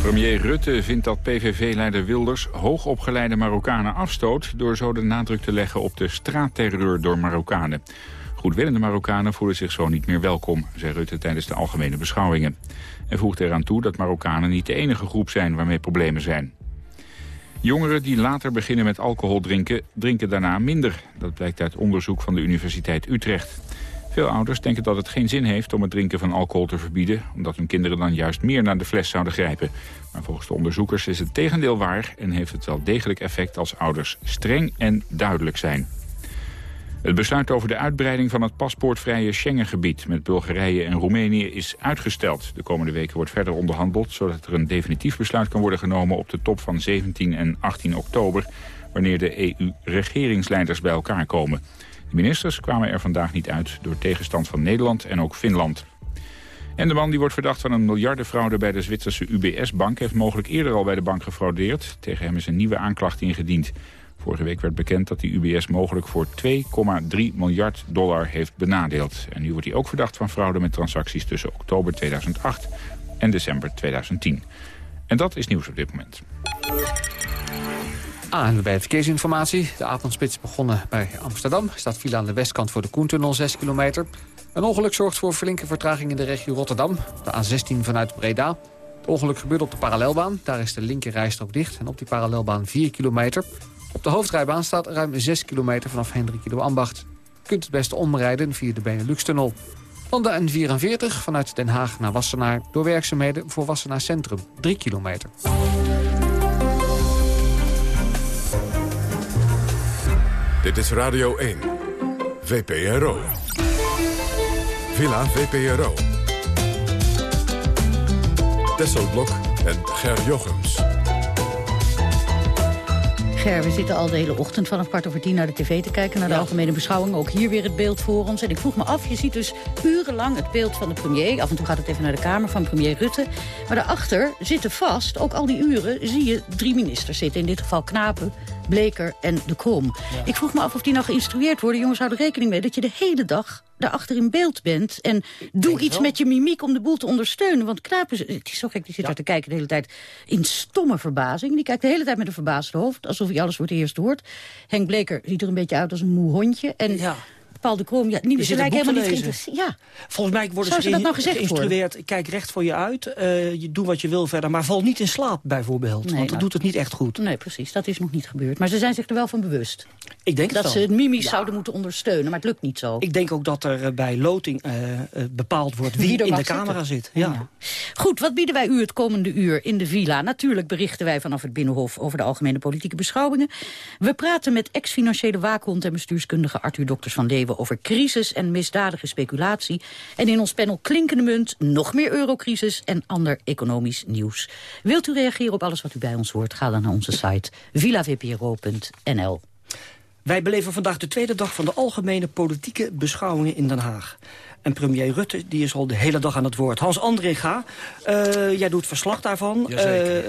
Premier Rutte vindt dat PVV-leider Wilders hoogopgeleide Marokkanen afstoot... door zo de nadruk te leggen op de straatterreur door Marokkanen. Goedwillende Marokkanen voelen zich zo niet meer welkom, zei Rutte tijdens de algemene beschouwingen. En voegde eraan toe dat Marokkanen niet de enige groep zijn waarmee problemen zijn. Jongeren die later beginnen met alcohol drinken, drinken daarna minder. Dat blijkt uit onderzoek van de Universiteit Utrecht. Veel ouders denken dat het geen zin heeft om het drinken van alcohol te verbieden... omdat hun kinderen dan juist meer naar de fles zouden grijpen. Maar volgens de onderzoekers is het tegendeel waar... en heeft het wel degelijk effect als ouders streng en duidelijk zijn. Het besluit over de uitbreiding van het paspoortvrije Schengengebied... met Bulgarije en Roemenië is uitgesteld. De komende weken wordt verder onderhandeld... zodat er een definitief besluit kan worden genomen op de top van 17 en 18 oktober... wanneer de EU-regeringsleiders bij elkaar komen. De ministers kwamen er vandaag niet uit door tegenstand van Nederland en ook Finland. En de man die wordt verdacht van een miljardenfraude bij de Zwitserse UBS-bank... heeft mogelijk eerder al bij de bank gefraudeerd. Tegen hem is een nieuwe aanklacht ingediend. Vorige week werd bekend dat die UBS mogelijk voor 2,3 miljard dollar heeft benadeeld. En nu wordt hij ook verdacht van fraude met transacties tussen oktober 2008 en december 2010. En dat is nieuws op dit moment. ANWB Verkeersinformatie. De avondspits begonnen bij Amsterdam. Staat file aan de westkant voor de Koentunnel 6 kilometer. Een ongeluk zorgt voor flinke vertraging in de regio Rotterdam. De A16 vanuit Breda. Het ongeluk gebeurt op de parallelbaan. Daar is de linkerrijstrook dicht. En op die parallelbaan 4 kilometer. Op de hoofdrijbaan staat ruim 6 kilometer vanaf Hendrik Ido Ambacht. Kunt het beste omrijden via de Benelux-tunnel. Van de N44 vanuit Den Haag naar Wassenaar... door werkzaamheden voor Wassenaar Centrum, 3 kilometer. Dit is Radio 1. VPRO. Villa VPRO. Tesselblok en Ger Jochems. Ger, we zitten al de hele ochtend vanaf kwart over tien naar de tv te kijken... naar de algemene beschouwing. Ook hier weer het beeld voor ons. En ik vroeg me af, je ziet dus urenlang het beeld van de premier. Af en toe gaat het even naar de Kamer van premier Rutte. Maar daarachter zitten vast, ook al die uren, zie je drie ministers zitten. In dit geval Knapen, Bleker en De Krom. Ik vroeg me af of die nou geïnstrueerd worden. Jongens, houden rekening mee dat je de hele dag daarachter in beeld bent. En doe iets met je mimiek om de boel te ondersteunen. Want Knapen, het is zo gek, die zit daar te kijken de hele tijd in stomme verbazing. Die kijkt de hele tijd met een verbaasd hoofd, alsof hij alles voor het eerst hoort. Henk Bleker ziet er een beetje uit als een moe hondje. En ja. Paul de Krom, ja, helemaal niet lezen. geïnteresseerd. Ja. Volgens mij worden Zou ze dat nou worden? geïnstrueerd, kijk recht voor je uit, eh, je doe wat je wil verder, maar val niet in slaap bijvoorbeeld. want dat doet het niet echt goed. Nee, precies, dat is nog niet gebeurd. Maar ze zijn zich er wel van bewust. Ik denk dat ze het mimisch Ja. zouden moeten ondersteunen, maar het lukt niet zo. Ik denk ook dat er eh, bij loting eh, bepaald wordt wie, Wie er in de camera zitten. zit. Ja. Goed, wat bieden wij u het komende uur in de villa? Natuurlijk berichten wij vanaf het Binnenhof over de algemene politieke beschouwingen. We praten met ex-financiële waakhond en bestuurskundige Arthur Dokters van Leeuwen over crisis en misdadige speculatie. En in ons panel klinkende munt, nog meer eurocrisis en ander economisch nieuws. Wilt u reageren op alles wat u bij ons hoort? Ga dan naar onze site villavpro.nl. Wij beleven vandaag de tweede dag van de algemene politieke beschouwingen in Den Haag. En premier Rutte die is al de hele dag aan het woord. Hans Andringa, eh, jij doet verslag daarvan. Eh, eh,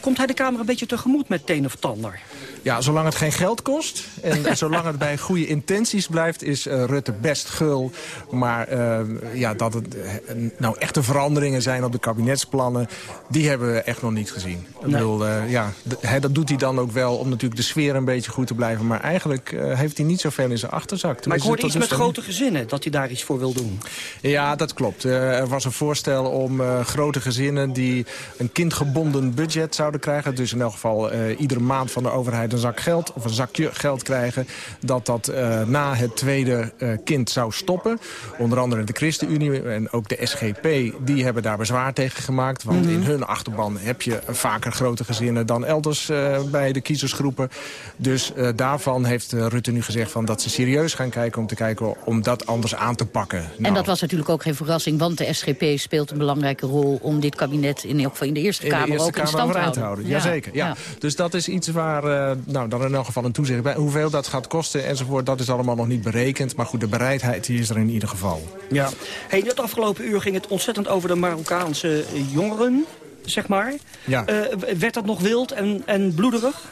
komt hij de Kamer een beetje tegemoet met teen of tander? Ja, zolang het geen geld kost en zolang het bij goede intenties blijft... is eh, Rutte best gul. Maar eh, ja, dat het eh, nou echte veranderingen zijn op de kabinetsplannen... die hebben we echt nog niet gezien. Ik Nee. bedoel, ja, dat doet hij dan ook wel om natuurlijk de sfeer een beetje goed te blijven. Maar eigenlijk heeft hij niet zoveel in zijn achterzak. Maar ik hoorde iets met grote gezinnen, dat hij daar iets voor wil doen. Ja, dat klopt. Er was een voorstel om grote gezinnen die een kindgebonden budget zouden krijgen. Dus in elk geval iedere maand van de overheid een zak geld of een zakje geld krijgen. Dat dat eh, na het tweede eh, kind zou stoppen. Onder andere de ChristenUnie en ook de SGP, die hebben daar bezwaar tegen gemaakt. Want Mhm. in hun achterban heb je vaker grote gezinnen dan elders eh, bij de kiezersgroepen. Dus daarvan heeft Rutte nu gezegd van dat ze serieus gaan kijken om te kijken om dat anders aan te pakken. En Nou, dat was natuurlijk ook geen verrassing, want de SGP speelt een belangrijke rol... om dit kabinet in, in de Eerste in de Kamer Eerste ook in Kamer stand te houden. te houden. Jazeker, ja. Dus dat is iets waar nou, dan in elk geval een toezicht bij. Hoeveel dat gaat kosten enzovoort, dat is allemaal nog niet berekend. Maar goed, de bereidheid die is er in ieder geval. Ja. Hey, het afgelopen uur ging het ontzettend over de Marokkaanse jongeren, zeg maar. Ja. W- werd dat nog wild en, en bloederig?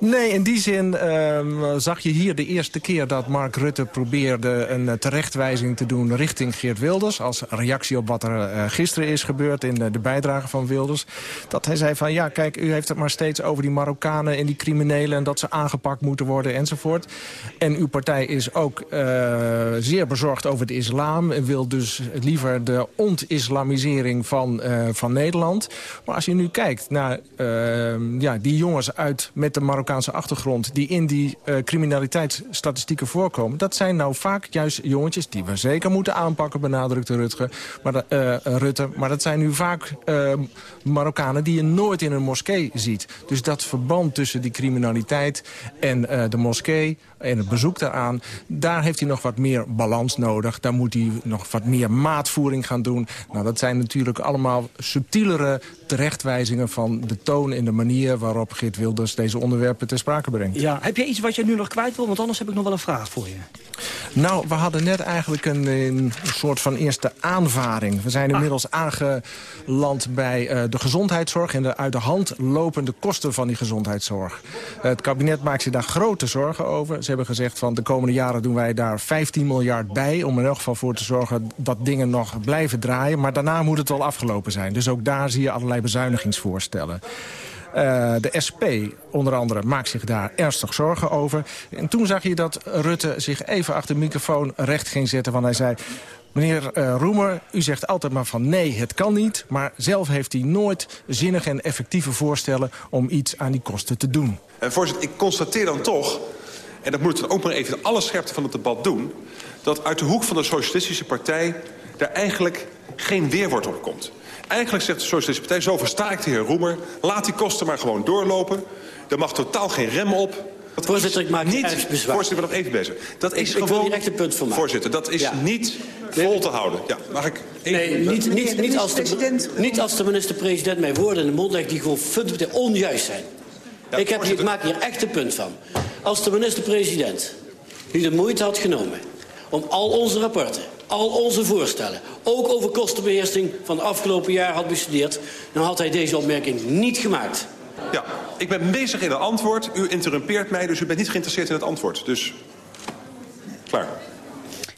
Nee, in die zin ehm, zag je hier de eerste keer dat Mark Rutte probeerde een eh, terechtwijzing te doen richting Geert Wilders. Als reactie op wat er uh, gisteren is gebeurd in de, de, bijdrage van Wilders. Dat hij zei van ja kijk u heeft het maar steeds over die Marokkanen en die criminelen en dat ze aangepakt moeten worden enzovoort. En uw partij is ook zeer bezorgd over de islam en wil dus liever de ont-islamisering van, van Nederland. Maar als je nu kijkt naar ehm, ja, die jongens uit met de Marokkanen Marokkaanse achtergrond... die in die uh, criminaliteitsstatistieken voorkomen... dat zijn nou vaak juist jongetjes die we zeker moeten aanpakken... benadrukte maar, uh, Rutte. Maar dat zijn nu vaak uh, Marokkanen die je nooit in een moskee ziet. Dus dat verband tussen die criminaliteit en de moskee en het bezoek daaraan... daar heeft hij nog wat meer balans nodig. Daar moet hij nog wat meer maatvoering gaan doen. Nou, dat zijn natuurlijk allemaal subtielere terechtwijzingen... van de toon en de manier waarop Geert Wilders deze onderwerpen ter sprake brengt. Ja, heb je iets wat je nu nog kwijt wil? Want anders heb ik nog wel een vraag voor je. Nou, we hadden net eigenlijk een, een soort van eerste aanvaring. We zijn inmiddels aangeland bij uh, de gezondheidszorg... en de uit de hand lopende kosten van die gezondheidszorg. Uh, het kabinet maakt zich daar grote zorgen over. Ze hebben gezegd van de komende jaren doen wij daar 15 miljard bij... om in elk geval voor te zorgen dat dingen nog blijven draaien. Maar daarna moet het wel afgelopen zijn. Dus ook daar zie je allerlei bezuinigingsvoorstellen. Uh, de SP, onder andere, maakt zich daar ernstig zorgen over. En toen zag je dat Rutte zich even achter de microfoon recht ging zetten. Want hij zei, Meneer uh, Roemer, u zegt altijd maar van nee, het kan niet. Maar zelf heeft hij nooit zinnige en effectieve voorstellen... om iets aan die kosten te doen. En voorzitter, ik constateer dan toch... en dat moet ik ook maar even in alle scherpte van het debat doen... dat uit de hoek van de Socialistische Partij... daar eigenlijk geen weerwoord op komt. Eigenlijk zegt de Socialistische Partij, zo versta ik de heer Roemer... laat die kosten maar gewoon doorlopen. Er mag totaal geen rem op. Dat voorzitter, ik maak niet bezwaar. Voorzitter, nog even bezig. Dat is ik, gewoon, ik wil direct een punt van maken. Voorzitter, dat is ja. niet vol te houden. Ja, mag ik even... Nee, niet, niet, niet, als de, niet als de minister-president mij woorden in de mond legt... die gewoon fundamenteel onjuist zijn. Ja, ik, heb hier, ik maak hier echt een punt van. Als de minister-president nu de moeite had genomen... om al onze rapporten al onze voorstellen, ook over kostenbeheersing van het afgelopen jaar had bestudeerd... dan had hij deze opmerking niet gemaakt. Ja, ik ben bezig in een antwoord. U interrumpeert mij, dus u bent niet geïnteresseerd in het antwoord. Dus, klaar.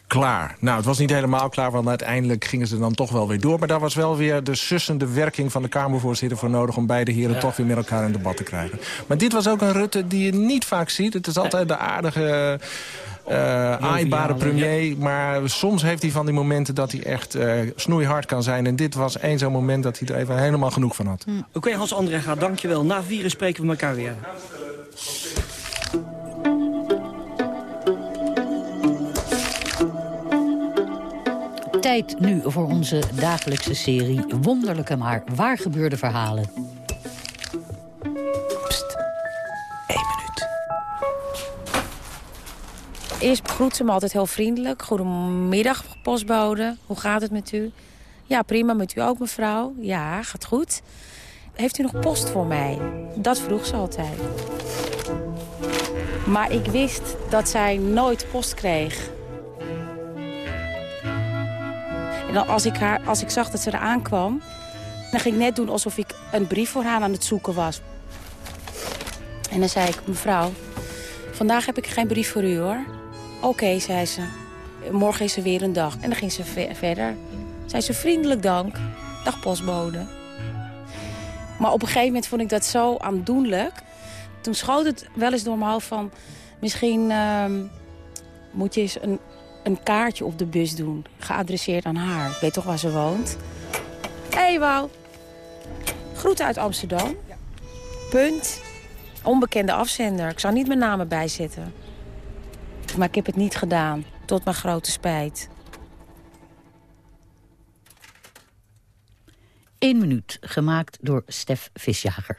Klaar. Nou, het was niet helemaal klaar, want uiteindelijk gingen ze dan toch wel weer door. Maar daar was wel weer de sussende werking van de Kamervoorzitter voor nodig... om beide heren ja. toch weer met elkaar in debat te krijgen. Maar dit was ook een Rutte die je niet vaak ziet. Het is altijd de aardige aaibare premier. Maar soms heeft hij van die momenten dat hij echt uh, snoeihard kan zijn. En dit was één zo'n moment dat hij er even helemaal genoeg van had. Hm. Oké, okay, Hans-André, dankjewel. Na vieren spreken we elkaar weer. Tijd nu voor onze dagelijkse serie Wonderlijke maar waar gebeurde verhalen. Eerst begroet ze me altijd heel vriendelijk. Goedemiddag, postbode. Hoe gaat het met u? Ja, prima. Met u ook, mevrouw? Ja, gaat goed. Heeft u nog post voor mij? Dat vroeg ze altijd. Maar ik wist dat zij nooit post kreeg. En dan als ik, haar, als ik zag dat ze er aankwam... dan ging ik net doen alsof ik een brief voor haar aan het zoeken was. En dan zei ik, mevrouw, vandaag heb ik geen brief voor u, hoor. Oké, okay, zei ze. Morgen is er weer een dag. En dan ging ze ve verder. Zei ze, vriendelijk dank. Dag postbode. Maar op een gegeven moment vond ik dat zo aandoenlijk. Toen schoot het wel eens door mijn hoofd van... misschien uh, moet je eens een, een kaartje op de bus doen. Geadresseerd aan haar. Ik weet toch waar ze woont. Hé, hey, Wouw. Groeten uit Amsterdam. Punt. Onbekende afzender. Ik zou niet mijn namen bijzetten. Maar ik heb het niet gedaan, tot mijn grote spijt. Eén minuut, gemaakt door Stef Visjager.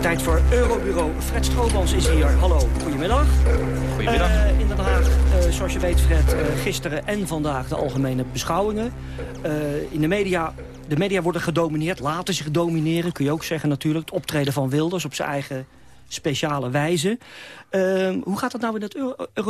Tijd voor Eurobureau. Fred Stroobans is hier. Hallo, goedemiddag. Goedemiddag. Uh, in Den Haag, uh, zoals je weet Fred, uh, gisteren en vandaag de algemene beschouwingen. in de media, de media worden gedomineerd, laten zich domineren, kun je ook zeggen natuurlijk. Het optreden van Wilders op zijn eigen speciale wijze. Ehm, hoe gaat dat nou in het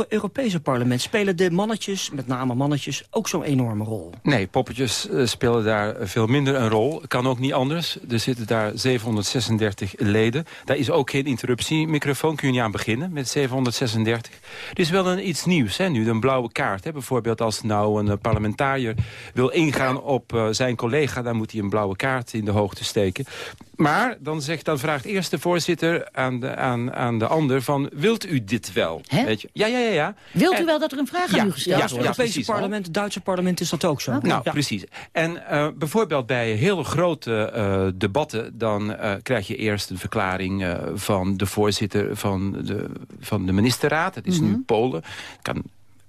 Europese parlement? Spelen de mannetjes, met name mannetjes, ook zo'n enorme rol? Nee, poppetjes uh, spelen daar veel minder een rol. Kan ook niet anders. Er zitten daar 736 leden. Daar is ook geen interruptiemicrofoon, kun je niet aan beginnen met 736. Het is wel een, iets nieuws, hè, nu, een blauwe kaart. Hè. Bijvoorbeeld als nou een parlementariër wil ingaan op uh, zijn collega... dan moet hij een blauwe kaart in de hoogte steken. Maar dan, zegt, dan vraagt eerst de voorzitter aan de, aan, aan de ander van... wilt u dit wel? Weet je? Ja, ja, ja, ja. Wilt u wel dat er een vraag aan u gesteld wordt? Ja, het Europese parlement, het Duitse parlement is dat ook zo. Nou, precies. En uh, bijvoorbeeld bij hele grote uh, debatten... dan uh, krijg je eerst een verklaring van de voorzitter van de, van de ministerraad. Dat is mm -hmm. nu Polen. Kan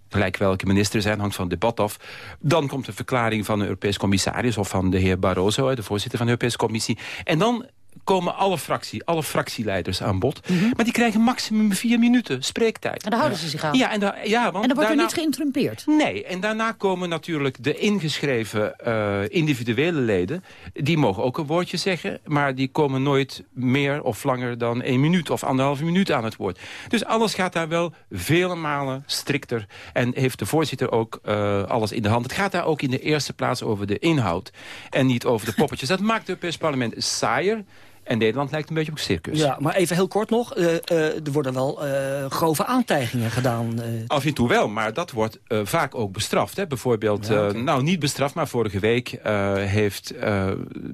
gelijk welke minister zijn, hangt van het debat af. Dan komt de verklaring van de Europese commissaris... of van de heer Barroso, de voorzitter van de Europese Commissie. En dan komen alle, fractie, alle fractieleiders aan bod. Mm -hmm. Maar die krijgen maximum vier minuten spreektijd. En daar houden ze zich aan. Ja, en, da ja, want en dan wordt daarna, er niet geïnterrumpeerd? Nee, en daarna komen natuurlijk de ingeschreven uh, individuele leden. Die mogen ook een woordje zeggen, maar die komen nooit meer of langer dan één minuut of anderhalve minuut aan het woord. Dus alles gaat daar wel vele malen strikter. En heeft de voorzitter ook uh, alles in de hand. Het gaat daar ook in de eerste plaats over de inhoud en niet over de poppetjes. Dat maakt het Europees Parlement saaier. En Nederland lijkt een beetje op een circus. Ja, maar even heel kort nog. Uh, uh, er worden wel uh, grove aantijgingen gedaan. Af en toe wel, maar dat wordt vaak ook bestraft. Hè? Bijvoorbeeld, ja, okay. nou niet bestraft, maar vorige week heeft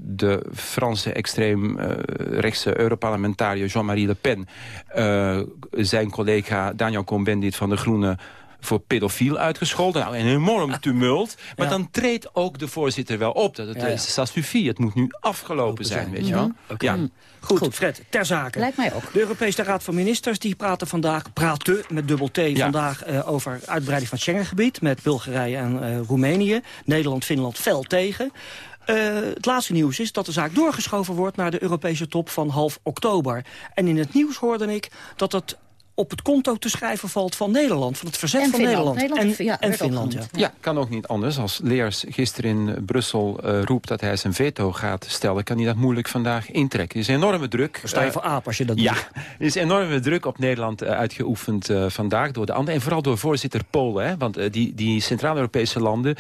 de Franse extreem rechtse Europarlementariër Jean-Marie Le Pen... zijn collega Daniel Cohn-Bendit van de Groenen voor pedofiel uitgescholden. Nou, een enorm tumult. Maar ja. dan treedt ook de voorzitter wel op. Dat het ja, ja. Het moet nu afgelopen zijn, weet je wel. Mm -hmm. okay. ja. Goed, Goed, Fred, ter zake. Lijkt mij ook. De Europese Raad van Ministers die praten vandaag, praten met dubbel T vandaag uh, over uitbreiding van het Schengengebied met Bulgarije en uh, Roemenië. Nederland, Finland fel tegen. Uh, het laatste nieuws is dat de zaak doorgeschoven wordt naar de Europese top van half oktober. En in het nieuws hoorde ik dat het op het konto te schrijven valt van Nederland. Van het verzet en van Finland. Nederland. Nederland. En, ja, en Finland, ja. ja. kan ook niet anders. Als Leers gisteren in Brussel uh, roept dat hij zijn veto gaat stellen... kan hij dat moeilijk vandaag intrekken. Er is enorme druk. Dan sta je uh, voor aap als je dat ja, doet. er is enorme druk op Nederland uh, uitgeoefend vandaag door de anderen. En vooral door voorzitter Polen. Hè? Want die, die Centraal-Europese landen...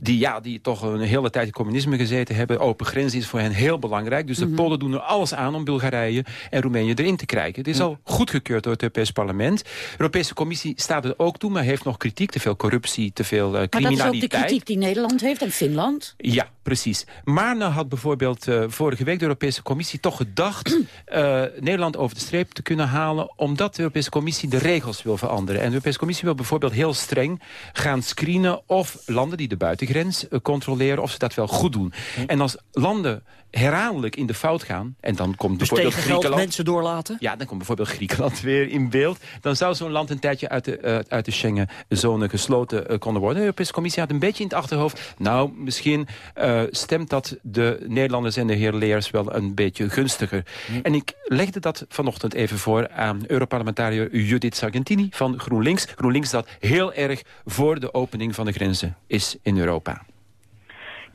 Die, ja, die toch een hele tijd in communisme gezeten hebben... open grens is voor hen heel belangrijk. Dus de mm -hmm. Polen doen er alles aan om Bulgarije en Roemenië erin te krijgen. Het is al goedgekeurd door het Europees Parlement... De Europese Commissie staat er ook toe, maar heeft nog kritiek. Te veel corruptie, te veel uh, criminaliteit. Maar dat is ook de kritiek die Nederland heeft en Finland? Ja, precies. Maar nou had bijvoorbeeld uh, vorige week de Europese Commissie toch gedacht... uh, Nederland over de streep te kunnen halen... omdat de Europese Commissie de regels wil veranderen. En de Europese Commissie wil bijvoorbeeld heel streng gaan screenen... of landen die de buitengrens controleren, of ze dat wel goed doen. En als landen herhaaldelijk in de fout gaan... en dan komt dus bijvoorbeeld Griekenland... mensen doorlaten? Ja, dan komt bijvoorbeeld Griekenland weer in beeld. Dan zou zo'n land een tijdje uit de, uh, uit de Schengen-zone gesloten uh, konden worden. De Europese Commissie had een beetje in het achterhoofd... nou, misschien uh, stemt dat de Nederlanders en de heer Leers wel een beetje gunstiger. Hm. En ik legde dat vanochtend even voor aan Europarlementariër Judith Sargentini van GroenLinks. GroenLinks dat heel erg voor de opening van de grenzen is in Europa.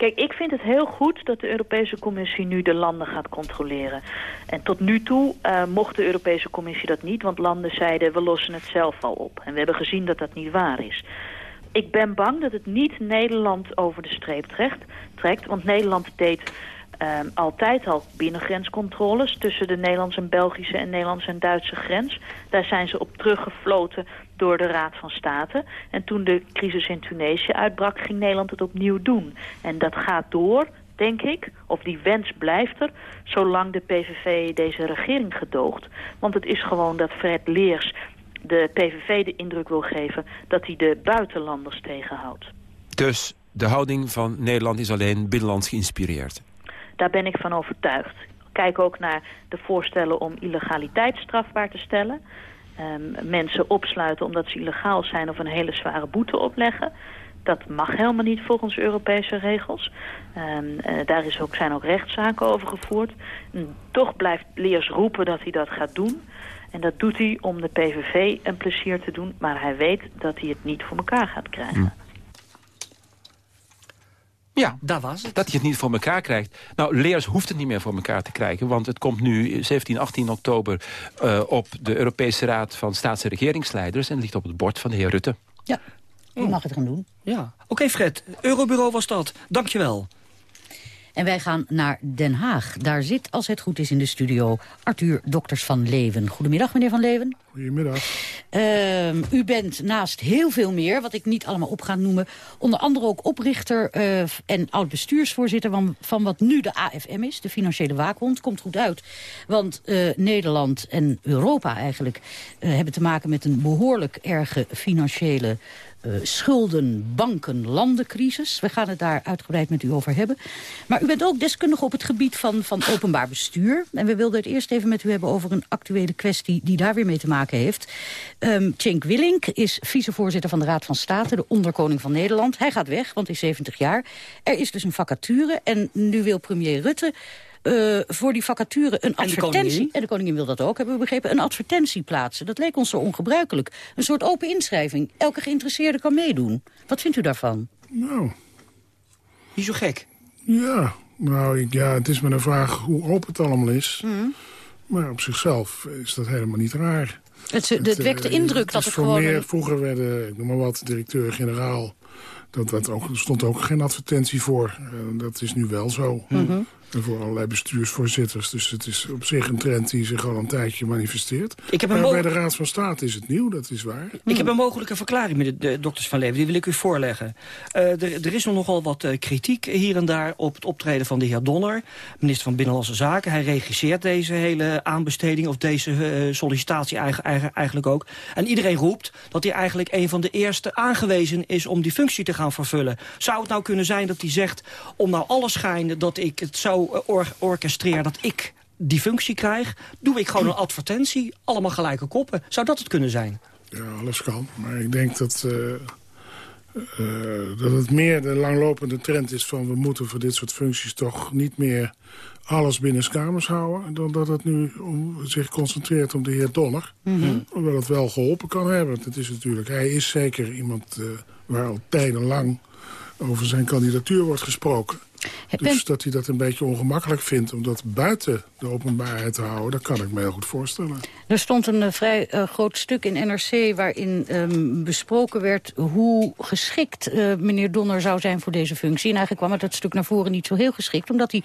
Kijk, ik vind het heel goed dat de Europese Commissie nu de landen gaat controleren. En tot nu toe uh, mocht de Europese Commissie dat niet, want landen zeiden we lossen het zelf al op. En we hebben gezien dat dat niet waar is. Ik ben bang dat het niet Nederland over de streep trekt, trekt want Nederland deed um, altijd al binnengrenscontroles tussen de Nederlandse en Belgische en Nederlandse en Duitse grens. Daar zijn ze op teruggefloten door de Raad van State. En toen de crisis in Tunesië uitbrak, ging Nederland het opnieuw doen. En dat gaat door, denk ik, of die wens blijft er, zolang de PVV deze regering gedoogt. Want het is gewoon dat Fred Leers de PVV de indruk wil geven dat hij de buitenlanders tegenhoudt. Dus de houding van Nederland is alleen binnenlands geïnspireerd? Daar ben ik van overtuigd. Kijk ook naar de voorstellen om illegaliteit strafbaar te stellen. Um, mensen opsluiten omdat ze illegaal zijn of een hele zware boete opleggen. Dat mag helemaal niet volgens Europese regels. Um, uh, daar is ook, zijn ook rechtszaken over gevoerd. Toch blijft Leers roepen dat hij dat gaat doen. En dat doet hij om de PVV een plezier te doen. Maar hij weet dat hij het niet voor elkaar gaat krijgen. Ja, daar was het. dat je het niet voor elkaar krijgt. Nou, Leers hoeft het niet meer voor elkaar te krijgen... want het komt nu 17, 18 oktober uh, op de Europese Raad van Staats- en Regeringsleiders... en ligt op het bord van de heer Rutte. Ja, die mag het gaan doen. Ja, oké Fred, Eurobureau was dat. Dankjewel. En wij gaan naar Den Haag. Daar zit, als het goed is in de studio, Arthur Dokters van Leeuwen. Goedemiddag, meneer van Leeuwen. Goedemiddag. Uh, u bent naast heel veel meer, wat ik niet allemaal op ga noemen... onder andere ook oprichter uh, en oud-bestuursvoorzitter van, van wat nu de AFM is, de Financiële Waakhond. Komt goed uit, want uh, Nederland en Europa eigenlijk... hebben te maken met een behoorlijk erge financiële uh, schulden, banken, landencrisis. We gaan het daar uitgebreid met u over hebben. Maar u bent ook deskundige op het gebied van, van openbaar bestuur. En we wilden het eerst even met u hebben over een actuele kwestie... die daar weer mee te maken heeft. Um, Willink is vicevoorzitter van de Raad van State... de onderkoning van Nederland. Hij gaat weg, want hij is 70 jaar. Er is dus een vacature en nu wil premier Rutte uh, voor die vacature een advertentie... En de, koningin wil dat ook, hebben we begrepen, een advertentie plaatsen. Dat leek ons zo ongebruikelijk. Een soort open inschrijving. Elke geïnteresseerde kan meedoen. Wat vindt u daarvan? Nou... Niet zo gek. Ja, nou, ik, ja, het is maar een vraag hoe open het allemaal is. Mm. Maar op zichzelf is dat helemaal niet raar. Het, het, het wekt de indruk het dat het gewoon... Meer, vroeger werden, ik noem maar wat, directeur-generaal... Dat, dat ook, er stond ook geen advertentie voor. Uh, dat is nu wel zo. Mm -hmm. En voor allerlei bestuursvoorzitters. Dus het is op zich een trend die zich al een tijdje manifesteert. Ik heb maar bij de Raad van State is het nieuw, dat is waar. Ik heb een mogelijke verklaring met de, de dokters van Leven. Die wil ik u voorleggen. Uh, er, is nog nogal wat uh, kritiek hier en daar op het optreden van de heer Donner. Minister van Binnenlandse Zaken. Hij regisseert deze hele aanbesteding of deze uh, sollicitatie eigen, eigen, eigenlijk ook. En iedereen roept dat hij eigenlijk een van de eerste aangewezen is om die functie te gaan vervullen. Zou het nou kunnen zijn dat hij zegt, om nou alle schijnen dat ik het zou or orchestreer dat ik die functie krijg... doe ik gewoon een advertentie, allemaal gelijke koppen. Zou dat het kunnen zijn? Ja, alles kan. Maar ik denk dat, uh, uh, dat het meer de langlopende trend is van... we moeten voor dit soort functies toch niet meer alles binnen kamers houden... dan dat het nu om, zich concentreert op de heer Donner. Mhm. Mm -hmm. Hoewel het wel geholpen kan hebben. Het is natuurlijk, hij is zeker iemand uh, waar al tijdenlang over zijn kandidatuur wordt gesproken. Dus dat hij dat een beetje ongemakkelijk vindt om dat buiten de openbaarheid te houden... dat kan ik me heel goed voorstellen. Er stond een uh, vrij uh, groot stuk in NRC waarin um, besproken werd... hoe geschikt uh, meneer Donner zou zijn voor deze functie. En eigenlijk kwam het dat stuk naar voren niet zo heel geschikt... omdat hij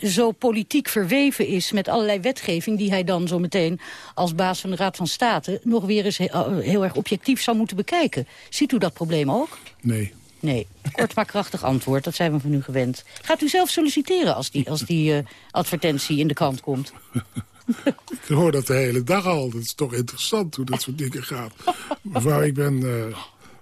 zo politiek verweven is met allerlei wetgeving... die hij dan zo meteen als baas van de Raad van State... nog weer eens he heel erg objectief zou moeten bekijken. Ziet u dat probleem ook? Nee. Nee, kort maar krachtig antwoord, dat zijn we van u gewend. Gaat u zelf solliciteren als die, als die uh, advertentie in de krant komt? ik hoor dat de hele dag al. Dat is toch interessant hoe dat soort dingen gaat. Mevrouw, ik ben uh,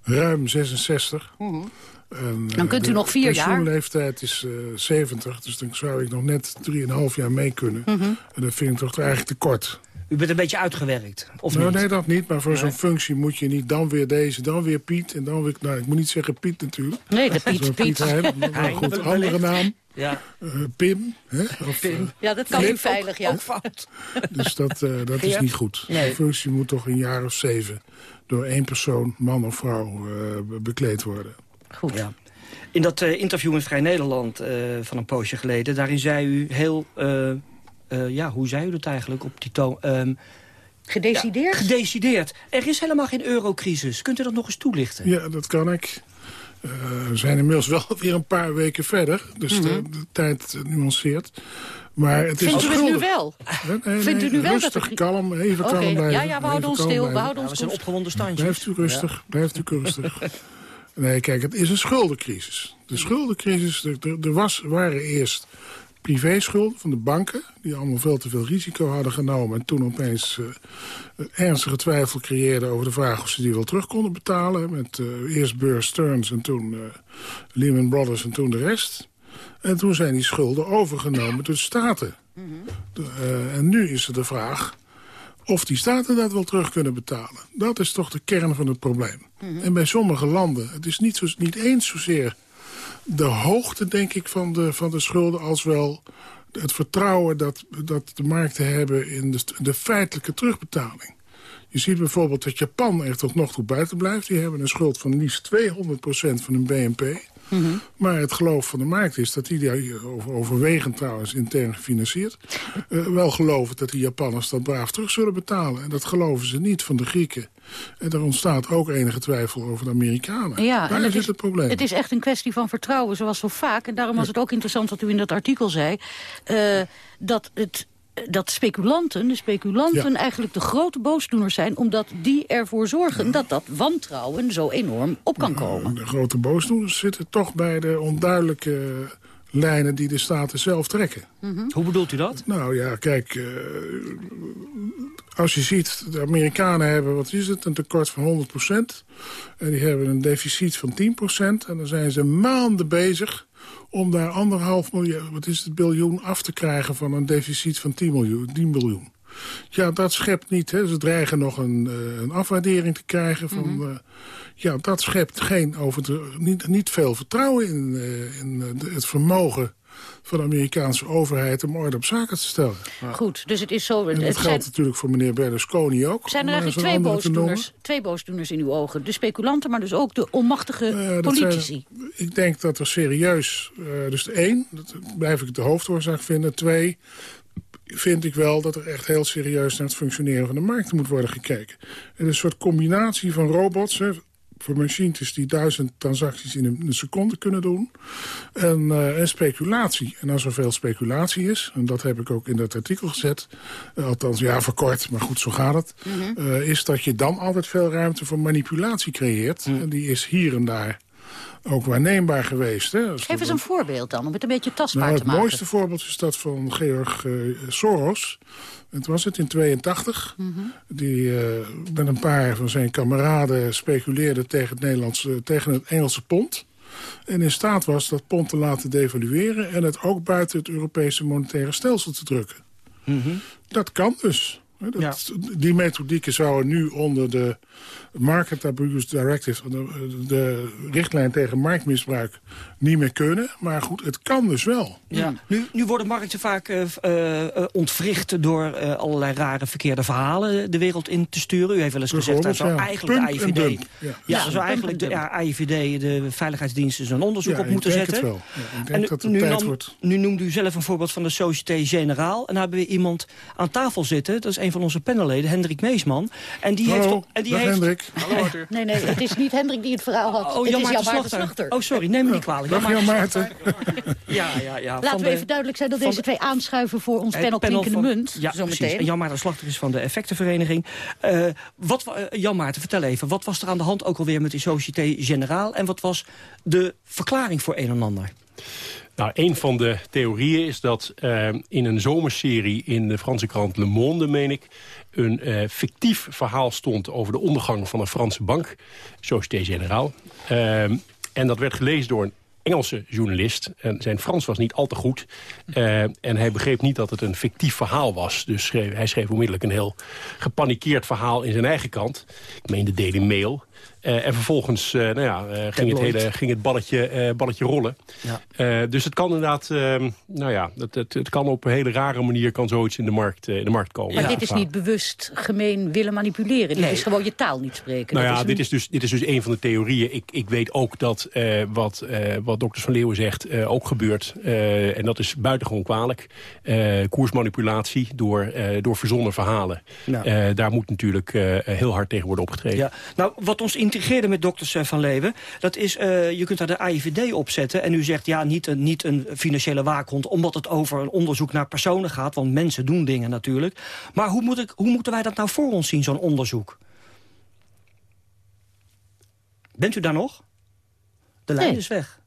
ruim 66. Mm -hmm. en, dan kunt u nog vier jaar. De pensioenleeftijd is uh, 70, dus dan zou ik nog net 3,5 jaar mee kunnen. Mm -hmm. En dat vind ik toch eigenlijk te kort. U bent een beetje uitgewerkt, of nou, niet? Nee, dat niet. Maar voor nee. zo'n functie moet je niet dan weer deze, dan weer Piet. En dan weer... Nou, ik moet niet zeggen Piet natuurlijk. Nee, de Piet. Piet, Piet maar goed, andere naam. Ja. Uh, Pim. Hè? Of, Pim. Ja, dat kan u veilig, ja. Ook fout. Dus dat, uh, dat is niet goed. Nee. De functie moet toch een jaar of zeven... door één persoon, man of vrouw, uh, bekleed worden. Goed, ja. In dat uh, interview met Vrij Nederland van een poosje geleden... daarin zei u heel... ja, hoe zei u dat eigenlijk op die toon... Um, Gedecideerd? Ja, gedecideerd. Er is helemaal geen eurocrisis. Kunt u dat nog eens toelichten? Ja, dat kan ik. Uh, we zijn inmiddels wel weer een paar weken verder. Dus mm -hmm. de, de, tijd nuanceert. Maar het is Vindt u het nu wel? Nee, nee, Vindt u nu wel rustig, dat kalm, even okay. kalm blijven. Ja, ja, we houden ons stil. We houden ons ja, we zijn opgewonden standjes. Blijft u rustig, ja. blijft u rustig. nee, kijk, het is een schuldencrisis. De schuldencrisis, er, er was, waren eerst privéschulden van de banken... die allemaal veel te veel risico hadden genomen... en toen opeens uh, ernstige twijfel creëerden over de vraag... of ze die wel terug konden betalen. Met uh, eerst Bear Stearns en toen uh, Lehman Brothers en toen de rest. En toen zijn die schulden overgenomen door de staten. Mm -hmm. de, en nu is er de vraag of die staten dat wel terug kunnen betalen. Dat is toch de kern van het probleem. Mhm. Mm -hmm. En bij sommige landen, het is niet, zo, niet eens zozeer de hoogte, denk ik, van de, van de schulden... als wel het vertrouwen dat, dat de markten hebben in de, de feitelijke terugbetaling. Je ziet bijvoorbeeld dat Japan er tot nog toe buiten blijft. Die hebben een schuld van liefst 200% van hun BNP. Maar het geloof van de markt is dat die, overwegend trouwens intern gefinancierd... eh, wel geloven dat die Japanners dat braaf terug zullen betalen. En dat geloven ze niet van de Grieken. En er ontstaat ook enige twijfel over de Amerikanen. Ja, Daar en het is, het probleem. Het is echt een kwestie van vertrouwen, zoals zo vaak. En daarom was het ook interessant wat u in dat artikel zei... eh, dat het dat speculanten, de speculanten Ja. eigenlijk de grote boosdoeners zijn... omdat die ervoor zorgen dat dat wantrouwen zo enorm op kan komen. De grote boosdoeners zitten toch bij de onduidelijke lijnen die de staten zelf trekken. Hoe bedoelt u dat? Nou ja, kijk, eh, als je ziet, de Amerikanen hebben, wat is het, een tekort van 100% En die hebben een deficit van 10% En dan zijn ze maanden bezig om daar anderhalf miljoen, wat is het, biljoen af te krijgen van een deficit van 10 miljoen. 10 biljoen. Ja, dat schept niet. Hè. Ze dreigen nog een, eh, een afwaardering te krijgen. Van, eh, ja, dat schept geen over niet, niet veel vertrouwen in, eh, in het vermogen van de Amerikaanse overheid om orde op zaken te stellen. Goed, dus het is zo... En het dat zijn, geldt natuurlijk voor meneer Berlusconi ook. zijn er eigenlijk twee boosdoeners, twee boosdoeners in uw ogen. De speculanten, maar dus ook de onmachtige Eh, politici. zijn- ik denk dat er serieus... eh, dus één, dat blijf ik de hoofdoorzaak vinden. Twee, vind ik wel dat er echt heel serieus naar het functioneren van de markt moet worden gekeken. En een soort combinatie van robots... Hè, voor machines die duizend transacties in een, seconde kunnen doen. En, eh, en speculatie. En als er veel speculatie is, en dat heb ik ook in dat artikel gezet... eh, althans, ja, verkort, maar goed, zo gaat het... eh, is dat je dan altijd veel ruimte voor manipulatie creëert. En die is hier en daar ook waarneembaar geweest. Hè. Geef eens een voorbeeld dan, om het een beetje tastbaar nou, te het maken. mooiste voorbeeld is dat van Georg eh, Soros. Het was het in 82. Mhm. Die eh, met een paar van zijn kameraden speculeerde tegen het, Nederlandse, tegen het Engelse pond. En in staat was dat pond te laten devalueren... en het ook buiten het Europese monetaire stelsel te drukken. Dat kan dus. Dat, Die methodieken zouden nu onder de Market Abuse Directive... De, de richtlijn tegen marktmisbruik niet meer kunnen. Maar goed, het kan dus wel. Ja. Nu, nu worden markten vaak eh, eh, eh, ontwricht door eh, allerlei rare verkeerde verhalen de wereld in te sturen. U heeft wel eens gezegd dat zou ja. eigenlijk de AIVD... Ja. Ja, Ja, zou eigenlijk de ja, AIVD, de veiligheidsdiensten, zo'n onderzoek Ja, op ik moeten denk zetten. het wel. Ja, ik denk En dat het nu, tijd nam- wordt. nu noemde u zelf een voorbeeld van de Société Générale. En dan hebben we iemand aan tafel zitten, dat is een van onze panelleden, Hendrik Meesman. En die Hallo, heeft... En die dag heeft, Hendrik. Nee, nee, het is niet Hendrik die het verhaal had. Oh, het Jan is Maarten Slachter. Slachter. Oh, sorry, neem me niet kwalijk. Dag Jan Maarten. Ja, ja, ja. Laten van we de- even duidelijk zijn dat deze de- twee aanschuiven voor ons Het panel, Klinkende van- Munt. Ja, zo precies. meteen. En Jan Maarten Slachter is van de Effectenvereniging. Eh, wat, wa- eh, Jan Maarten, vertel even. Wat was er aan de hand ook alweer met die Société Générale? En wat was de verklaring voor een en ander? Nou, een van de theorieën is dat eh, in een zomerserie in de Franse krant Le Monde, meen ik... een eh, fictief verhaal stond over de ondergang van een Franse bank, Société Générale. Eh, en dat werd gelezen door een Engelse journalist. En zijn Frans was niet al te goed. En hij begreep niet dat het een fictief verhaal was. Dus schreef, hij schreef onmiddellijk een heel gepanikeerd verhaal in zijn eigen krant. Ik meen de Daily Mail. Eh, en vervolgens eh, nou ja, eh, ging, het hele, ging het balletje, eh, balletje rollen. Ja. Eh, dus het kan inderdaad, eh, nou ja, het, het, het kan op een hele rare manier kan zoiets in de markt, in de markt komen. Maar dit is niet bewust gemeen willen manipuleren. Dit Nee. is gewoon je taal niet spreken. Nou Dat ja, een- dit, is dus, dit is dus een van de theorieën. Ik, ik weet ook dat eh, wat, eh wat dokter Van Leeuwen zegt eh, ook gebeurt. Eh, en dat is buitengewoon kwalijk. Eh, koersmanipulatie door, eh, door verzonnen verhalen. Eh, daar moet natuurlijk eh, heel hard tegen worden opgetreden. Ja. Nou, wat ons intrigeerde met dokters van Leeuwen... dat is, eh, je kunt daar de AIVD op zetten... en u zegt, ja, niet een, niet een financiële waakhond... omdat het over een onderzoek naar personen gaat... want mensen doen dingen natuurlijk. Maar hoe, moet ik, hoe moeten wij dat nou voor ons zien, zo'n onderzoek? Bent u daar nog? De lijn Nee. is weg.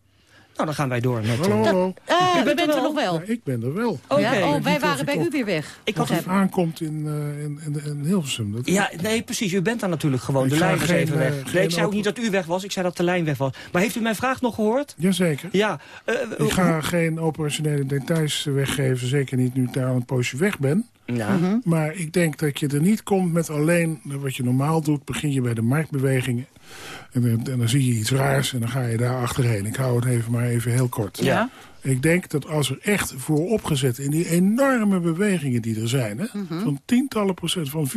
Nou, dan gaan wij door met... Hallo, eh, hallo. Ah, U u bent bent er er wel? nog wel. Ja, ik ben er wel. Oké. Ja? Oh, wij waren bij u weer weg. Ik had het een- aankomt in, eh, in, in, in Hilversum. Dat Ja, nee, precies. U bent daar natuurlijk gewoon. Ik de lijn even eh, weg. Nee, ik zei ook niet dat u weg was. Ik zei dat de lijn weg was. Maar heeft u mijn vraag nog gehoord? Jazeker. Ja. eh, Ik ga geen operationele details weggeven. Zeker niet nu ik daar al een poosje weg ben. Ja. Maar ik denk dat je er niet komt met alleen wat je normaal doet. Begin je bij de marktbewegingen. En, dan- en dan zie je iets raars en dan ga je daar achterheen. Ik hou het even maar even heel kort. Ja. Ik denk dat als er echt voor opgezet in die enorme bewegingen die er zijn... Hè, van tientallen procent, van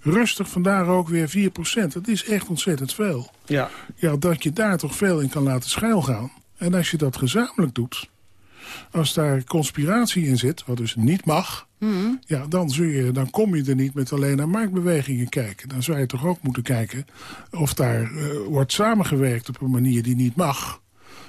rustig vandaar ook weer 4 procent... dat is echt ontzettend veel. Ja. Ja, dat je daar toch veel in kan laten schuilgaan. En als je dat gezamenlijk doet... als daar conspiratie in zit, wat dus niet mag... Hmm. Ja, dan, zul je, dan kom je er niet met alleen naar marktbewegingen kijken. Dan zou je toch ook moeten kijken of daar eh, wordt samengewerkt op een manier die niet mag.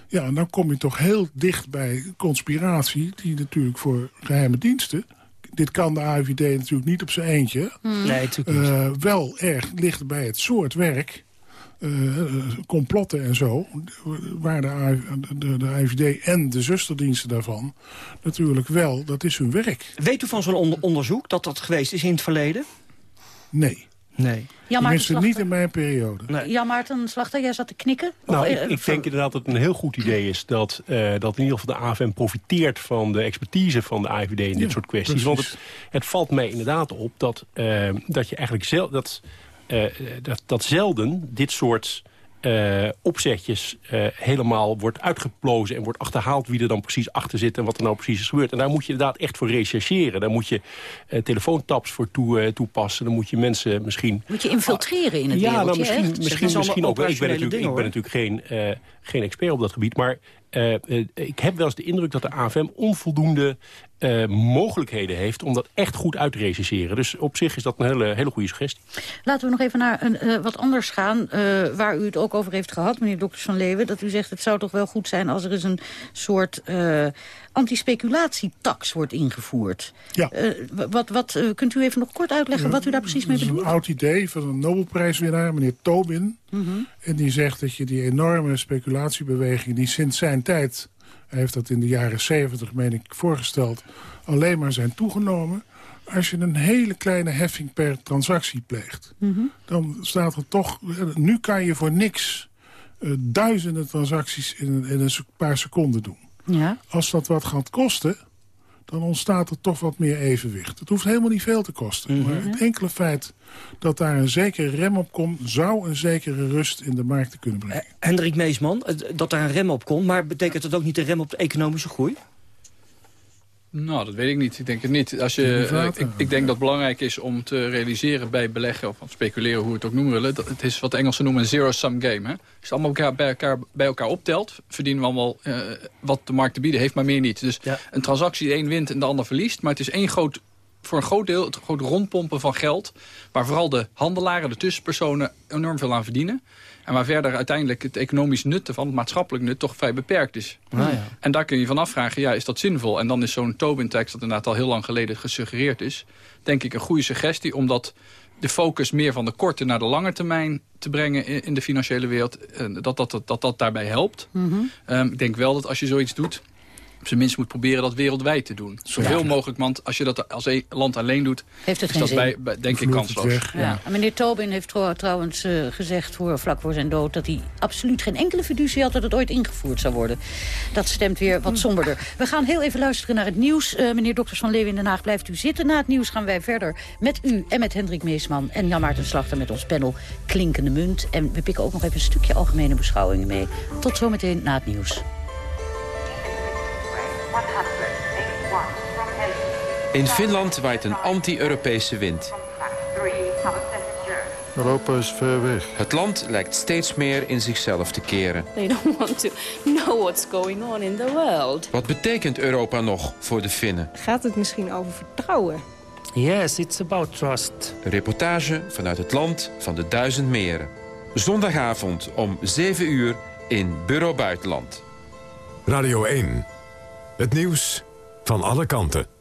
Ja, en dan kom je toch heel dicht bij conspiratie... die natuurlijk voor geheime diensten... dit kan de AIVD natuurlijk niet op zijn eentje... Hmm. Nee, natuurlijk niet. eh, wel erg ligt bij het soort werk... eh, complotten en zo... waar de, de, de AIVD en de zusterdiensten daarvan... natuurlijk wel, dat is hun werk. Weet u van zo'n onder- onderzoek dat dat geweest is in het verleden? Nee. Nee. Ja, maar Tenminste, niet in mijn periode. Ja, Maarten Slachter, jij zat te knikken? Nou, Of, ik, eh, ik denk inderdaad dat het een heel goed idee is... dat, eh, dat in ieder geval de AFM profiteert van de expertise van de AIVD in dit soort kwesties. precies. Want het, het valt mij inderdaad op dat, dat je eigenlijk zel, dat, eh, dat, dat zelden dit soort eh, opzetjes eh, helemaal wordt uitgeplozen... en wordt achterhaald wie er dan precies achter zit en wat er nou precies is gebeurd. En daar moet je inderdaad echt voor rechercheren. Daar moet je eh, telefoontaps voor toe, eh, toepassen. Dan moet je mensen misschien... Moet je infiltreren in het Ja, nou, wereldje, misschien, echt? misschien, zijn misschien ook wel. Ik ben natuurlijk, ik ben natuurlijk geen, eh, geen expert op dat gebied. Maar ik heb wel eens de indruk dat de AFM onvoldoende eh, mogelijkheden heeft... om dat echt goed uit te rechercheren. Dus op zich is dat een hele, hele goede suggestie. Laten we nog even naar een, eh, wat anders gaan, eh, waar u het ook over heeft gehad, meneer Dokters van Leeuwen. Dat u zegt, het zou toch wel goed zijn als er eens een soort eh antispeculatietax wordt ingevoerd. Ja. Eh, wat, wat, kunt u even nog kort uitleggen wat u daar precies mee Dat is een bedoelt? oud idee van een Nobelprijswinnaar, meneer Tobin. Mhm. En die zegt dat je die enorme speculatiebeweging... die sinds zijn tijd, hij heeft dat in de jaren 70, meen ik, voorgesteld... alleen maar zijn toegenomen. Als je een hele kleine heffing per transactie pleegt... Mhm. dan staat er toch... Nu kan je voor niks eh, duizenden transacties in, een- in een paar seconden doen. Ja. Als dat wat gaat kosten, dan ontstaat er toch wat meer evenwicht. Het hoeft helemaal niet veel te kosten. Maar het enkele feit dat daar een zekere rem op komt... zou een zekere rust in de markten kunnen brengen. Hendrik Meesman, eh, dat daar een rem op komt... maar betekent dat ook niet een rem op de economische groei? Nou, dat weet ik niet. Ik denk het niet. Als je, eh, ik, ik denk dat het belangrijk is om te realiseren bij beleggen... of speculeren, hoe we het ook noemen willen... Dat het is wat de Engelsen noemen een zero-sum game. Hè? Als je het allemaal elkaar, bij, elkaar, bij elkaar optelt... verdienen we allemaal eh, wat de markt te bieden heeft, maar meer niet. Dus een transactie, de een wint en de ander verliest... maar het is één groot voor een groot deel het groot rondpompen van geld... waar vooral de handelaren, de tussenpersonen enorm veel aan verdienen. En waar verder uiteindelijk het economisch nut ervan, het maatschappelijk nut... toch vrij beperkt is. Ah, ja. En daar kun je van afvragen, ja, is dat zinvol? En dan is zo'n Tobin-tax, dat inderdaad al heel lang geleden gesuggereerd is... denk ik een goede suggestie, omdat de focus meer van de korte naar de lange termijn te brengen in in de financiële wereld, eh, dat dat, dat, dat, dat daarbij helpt. Mhm. Ehm, ik denk wel dat als je zoiets doet, op zijn minst moet proberen dat wereldwijd te doen. Zoveel Ja. mogelijk, want als je dat als een land alleen doet, Heeft het is geen dat zin. bij, bij- denk ik kansloos. Ja. En meneer Tobin heeft trouw- trouwens eh, gezegd voor, vlak voor zijn dood... dat hij absoluut geen enkele fiducie had dat het ooit ingevoerd zou worden. Dat stemt weer wat somberder. We gaan heel even luisteren naar het nieuws. Eh, meneer Dokters van Leeuwen in Den Haag, blijft u zitten. Na het nieuws gaan wij verder met u en met Hendrik Meesman... en Jan Maarten Slachter met ons panel Klinkende Munt. En we pikken ook nog even een stukje algemene beschouwingen mee. Tot zometeen na het nieuws. In Finland waait een anti-Europese wind. Europa is ver weg. Het land lijkt steeds meer in zichzelf te keren. They don't want to know what's going on in the world. Wat betekent Europa nog voor de Finnen? Gaat het misschien over vertrouwen? Yes, it's about trust. Een reportage vanuit het land van de duizend meren. Zondagavond om 7 uur in Bureau Buitenland. Radio 1. Het nieuws van alle kanten.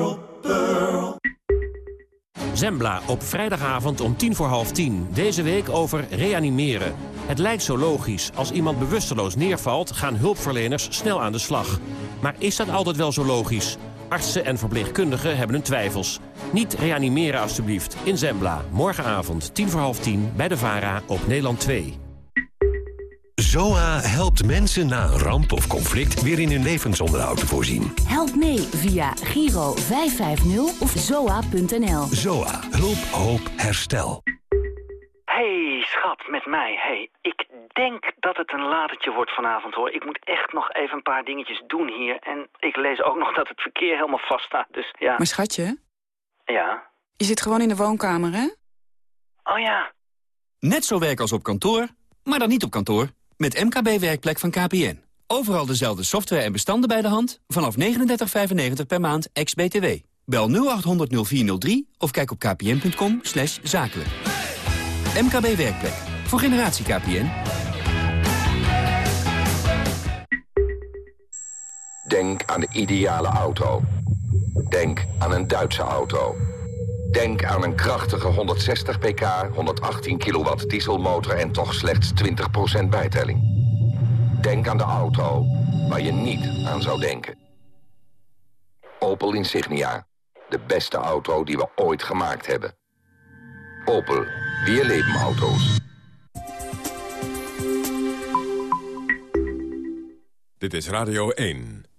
Zembla op vrijdagavond om tien voor half tien. Deze week over reanimeren. Het lijkt zo logisch. Als iemand bewusteloos neervalt, gaan hulpverleners snel aan de slag. Maar is dat altijd wel zo logisch? Artsen en verpleegkundigen hebben hun twijfels. Niet reanimeren alstublieft. In Zembla. Morgenavond, tien voor half tien, bij de VARA op Nederland 2. ZOA helpt mensen na een ramp of conflict weer in hun levensonderhoud te voorzien. Help mee via Giro 550 of zoa.nl. ZOA. Hulp, hoop, herstel. Hey, schat, met mij. Hey, ik denk dat het een latertje wordt vanavond, hoor. Ik moet echt nog even een paar dingetjes doen hier. En ik lees ook nog dat het verkeer helemaal vast staat, dus ja. Maar schatje, Ja? je zit gewoon in de woonkamer, hè? Oh ja. Net zo werk als op kantoor, maar dan niet op kantoor. Met MKB Werkplek van KPN. Overal dezelfde software en bestanden bij de hand. Vanaf 39,95 per maand, ex-BTW. Bel 0800 0403 of kijk op kpn.com slash zakelijk. MKB Werkplek. Voor generatie KPN. Denk aan de ideale auto. Denk aan een Duitse auto. Denk aan een krachtige 160 pk, 118 kilowatt dieselmotor en toch slechts 20% bijtelling. Denk aan de auto waar je niet aan zou denken. Opel Insignia. De beste auto die we ooit gemaakt hebben. Opel. Wir leben auto's. Dit is Radio 1.